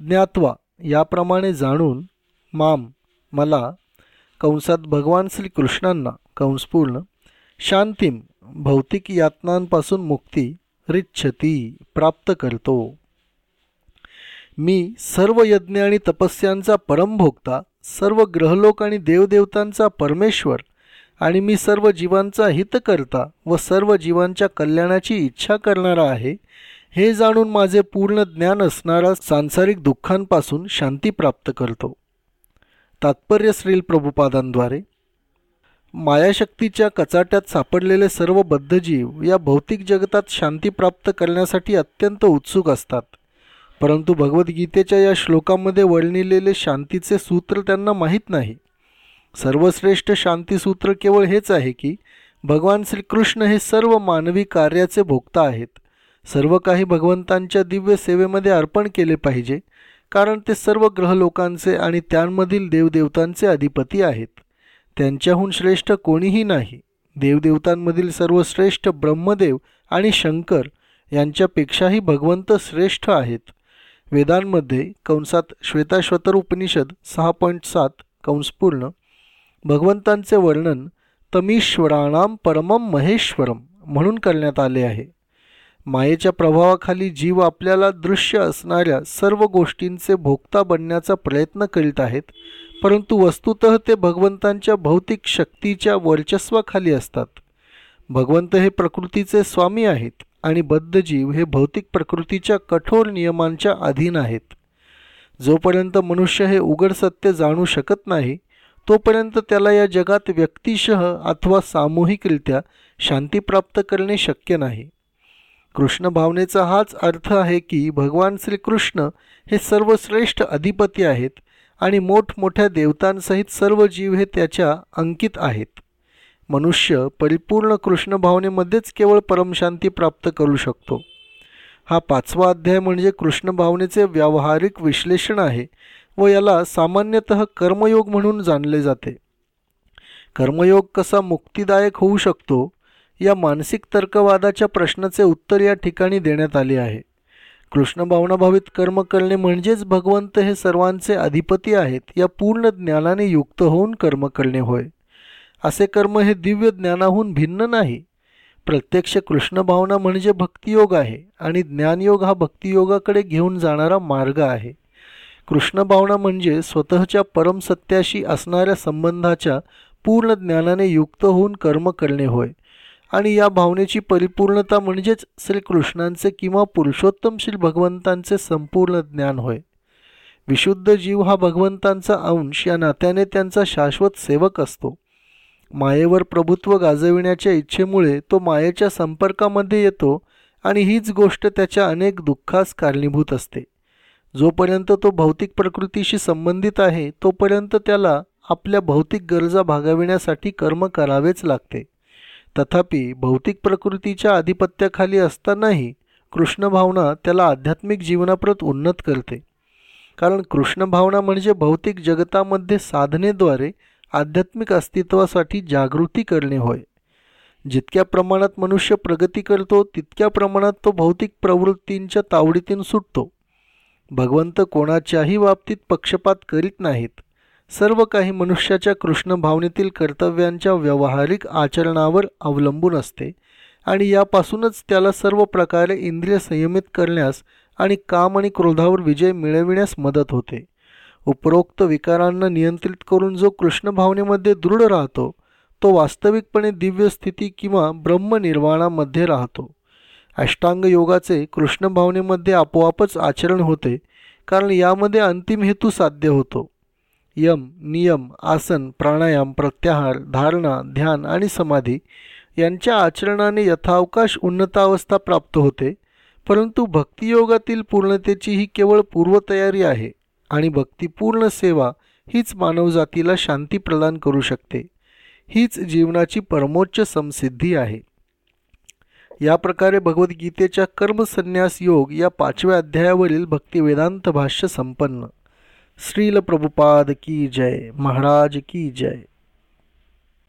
ज्ञात्वा याप्रमाणे जाणून माम मला कंसात भगवान श्रीकृष्णांना कंसपूर्ण शांतीम भौतिक यातनांपासून मुक्ती रिच्छती प्राप्त करतो. मी सर्व यज्ञ आणि तपस्यांचा परमभोक्ता सर्व ग्रहलोक आणि देवदेवतांचा परमेश्वर आणि मी सर्व जीवांचा हितकर्ता व सर्व जीवांच्या कल्याणाची इच्छा करणारा आहे हे जाणून माझे पूर्ण ज्ञान असणारा सांसारिक दुःखांपासून शांती प्राप्त करतो. तात्पर्य श्रील प्रभुपादांद्वारे. मायाशक्तीच्या कचाट्यात सापडलेले सर्व बद्धजीव या भौतिक जगतात शांती प्राप्त करण्यासाठी अत्यंत उत्सुक असतात. परंतु भगवद्गीतेच्या या श्लोकामध्ये वर्णिलेले शांतीचे सूत्र त्यांना माहीत नाही. सर्वश्रेष्ठ शांतीसूत्र केवळ हेच आहे की भगवान श्रीकृष्ण हे सर्व मानवी कार्याचे भोक्ता आहेत. सर्व काही भगवंतांच्या दिव्य सेवेमध्ये अर्पण केले पाहिजे कारण ते सर्व ग्रहलोकांचे आणि त्यांमधील देवदेवतांचे अधिपती आहेत. त्यांच्याहून श्रेष्ठ कोणीही नाही. देवदेवतांमधील सर्वश्रेष्ठ ब्रह्मदेव आणि शंकर यांच्यापेक्षाही भगवंत श्रेष्ठ आहेत. वेदांमध्ये कंसात श्वेताश्वतर उपनिषद सहा पॉईंट सात कंसपूर्ण भगवंतांचे वर्णन तमीश्वराणाम परमम महेश्वरम म्हणून करण्यात आले आहे. मायेच्या प्रभावाखाली जीव आपल्याला दृश्य असणाऱ्या सर्व गोष्टींचे भोगता बनण्याचा प्रयत्न करीत आहेत परंतु वस्तुत ते भगवंतांच्या भौतिक शक्तीच्या वर्चस्वाखाली असतात. भगवंत हे प्रकृतीचे स्वामी आहेत आणि बद्धजीव हे भौतिक प्रकृतीच्या कठोर नियमांच्या अधीन आहेत. जोपर्यंत मनुष्य हे उघड सत्य जाणू शकत नाही तोपर्यंत त्याला या जगात व्यक्तिशः अथवा सामूहिकरित्या शांती प्राप्त करणे शक्य नाही. कृष्ण भावनेचा हाच अर्थ आहे की भगवान श्रीकृष्ण हे सर्वश्रेष्ठ अधिपती आहेत आणि मोठमोठ्या देवतांसहित सर्व जीव हे त्याच्या अंकित आहेत. मनुष्य परिपूर्ण कृष्ण भावनेमध्येच केवळ परमशांती प्राप्त करू शकतो. हा पाचवा अध्याय म्हणजे कृष्ण भावनेचे व्यावहारिक विश्लेषण आहे व याला सामान्यतः कर्मयोग म्हणून जाणले जाते. कर्मयोग कसा मुक्तिदायक होऊ शकतो या मानसिक तर्कवादाच्या प्रश्नाचे उत्तर या ठिकाणी देण्यात आले आहे. कृष्ण भावनाभावित कर्म करणे म्हणजेच भगवंत हे सर्वांचे अधिपती आहेत या पूर्ण ज्ञानाने युक्त होऊन कर्म करणे होय. असे कर्म हे दिव्य ज्ञानाहून भिन्न नाही. प्रत्यक्ष कृष्ण भावना म्हणजे भक्तियोग आहे आणि ज्ञानयोग हा भक्तियोगाकडे घेऊन जाणारा मार्ग आहे. कृष्णभावना म्हणजे स्वतःच्या परमसत्याशी असणाऱ्या संबंधाच्या पूर्ण ज्ञानाने युक्त होऊन कर्म करणे होय. आणि या भावनेची परिपूर्णता म्हणजेच श्रीकृष्णांचे किंवा पुरुषोत्तम श्री भगवंतांचे संपूर्ण ज्ञान होय. विशुद्ध जीव हा भगवंतांचा अंश या नात्याने त्यांचा शाश्वत सेवक असतो. मायेवर प्रभुत्व गाजविण्याच्या इच्छेमुळे तो मायेच्या संपर्कामध्ये येतो आणि हीच गोष्ट त्याच्या अनेक दुःखास कारणीभूत असते. जोपर्यंत तो भौतिक प्रकृतीशी संबंधित आहे तोपर्यंत त्याला आपल्या भौतिक गरजा भागविण्यासाठी कर्म करावेच लागते. तथापि भौतिक प्रकृतीच्या आधिपत्याखाली असतानाही कृष्ण भावना त्याला आध्यात्मिक जीवनाप्रत उन्नत करते. कारण कृष्ण भावना म्हणजे भौतिक जगतामध्ये साधनेद्वारे आध्यात्मिक अस्तित्वासाठी जागृती करणे होय. जितक्या प्रमाणात मनुष्य प्रगती करतो तितक्या प्रमाणात तो भौतिक प्रवृत्तींच्या तावडीतून सुटतो. भगवंत कोणाच्याही बाबतीत पक्षपात करीत नाहीत. सर्व काही मनुष्याच्या कृष्ण भावनेतील कर्तव्यांच्या व्यावहारिक आचरणावर अवलंबून असते आणि यापासूनच त्याला सर्व प्रकारे इंद्रिय संयमित करण्यास आणि काम आणि क्रोधावर विजय मिळविण्यास मदत होते. उपरोक्त विकारांना नियंत्रित करून जो कृष्ण भावनेमध्ये दृढ राहतो तो वास्तविकपणे दिव्य स्थिती किंवा ब्रह्मनिर्वाणामध्ये राहतो. अष्टांग योगाचे कृष्ण भावनेमध्ये आपोआपच आचरण होते कारण यामध्ये अंतिम हेतू साध्य होतो. यम नियम आसन प्राणायाम प्रत्याहार धारणा ध्यान आणि समाधी यांच्या आचरणाने यथावकाश उन्नतावस्था प्राप्त होते परंतु भक्तियोगातील पूर्णतेची ही केवळ पूर्वतयारी आहे आणि भक्तिपूर्ण सेवा हीच मानवजातीला शांती प्रदान करू शकते. हीच जीवनाची परमोच्च समसिद्धी आहे. या प्रकारे भगवद्गीतेच्या कर्मसन्यास योग या पाचव्या अध्यायावरील भक्तिवेदांत भाष्य संपन्न. श्रील प्रभुपाद की जय. महाराज की जय.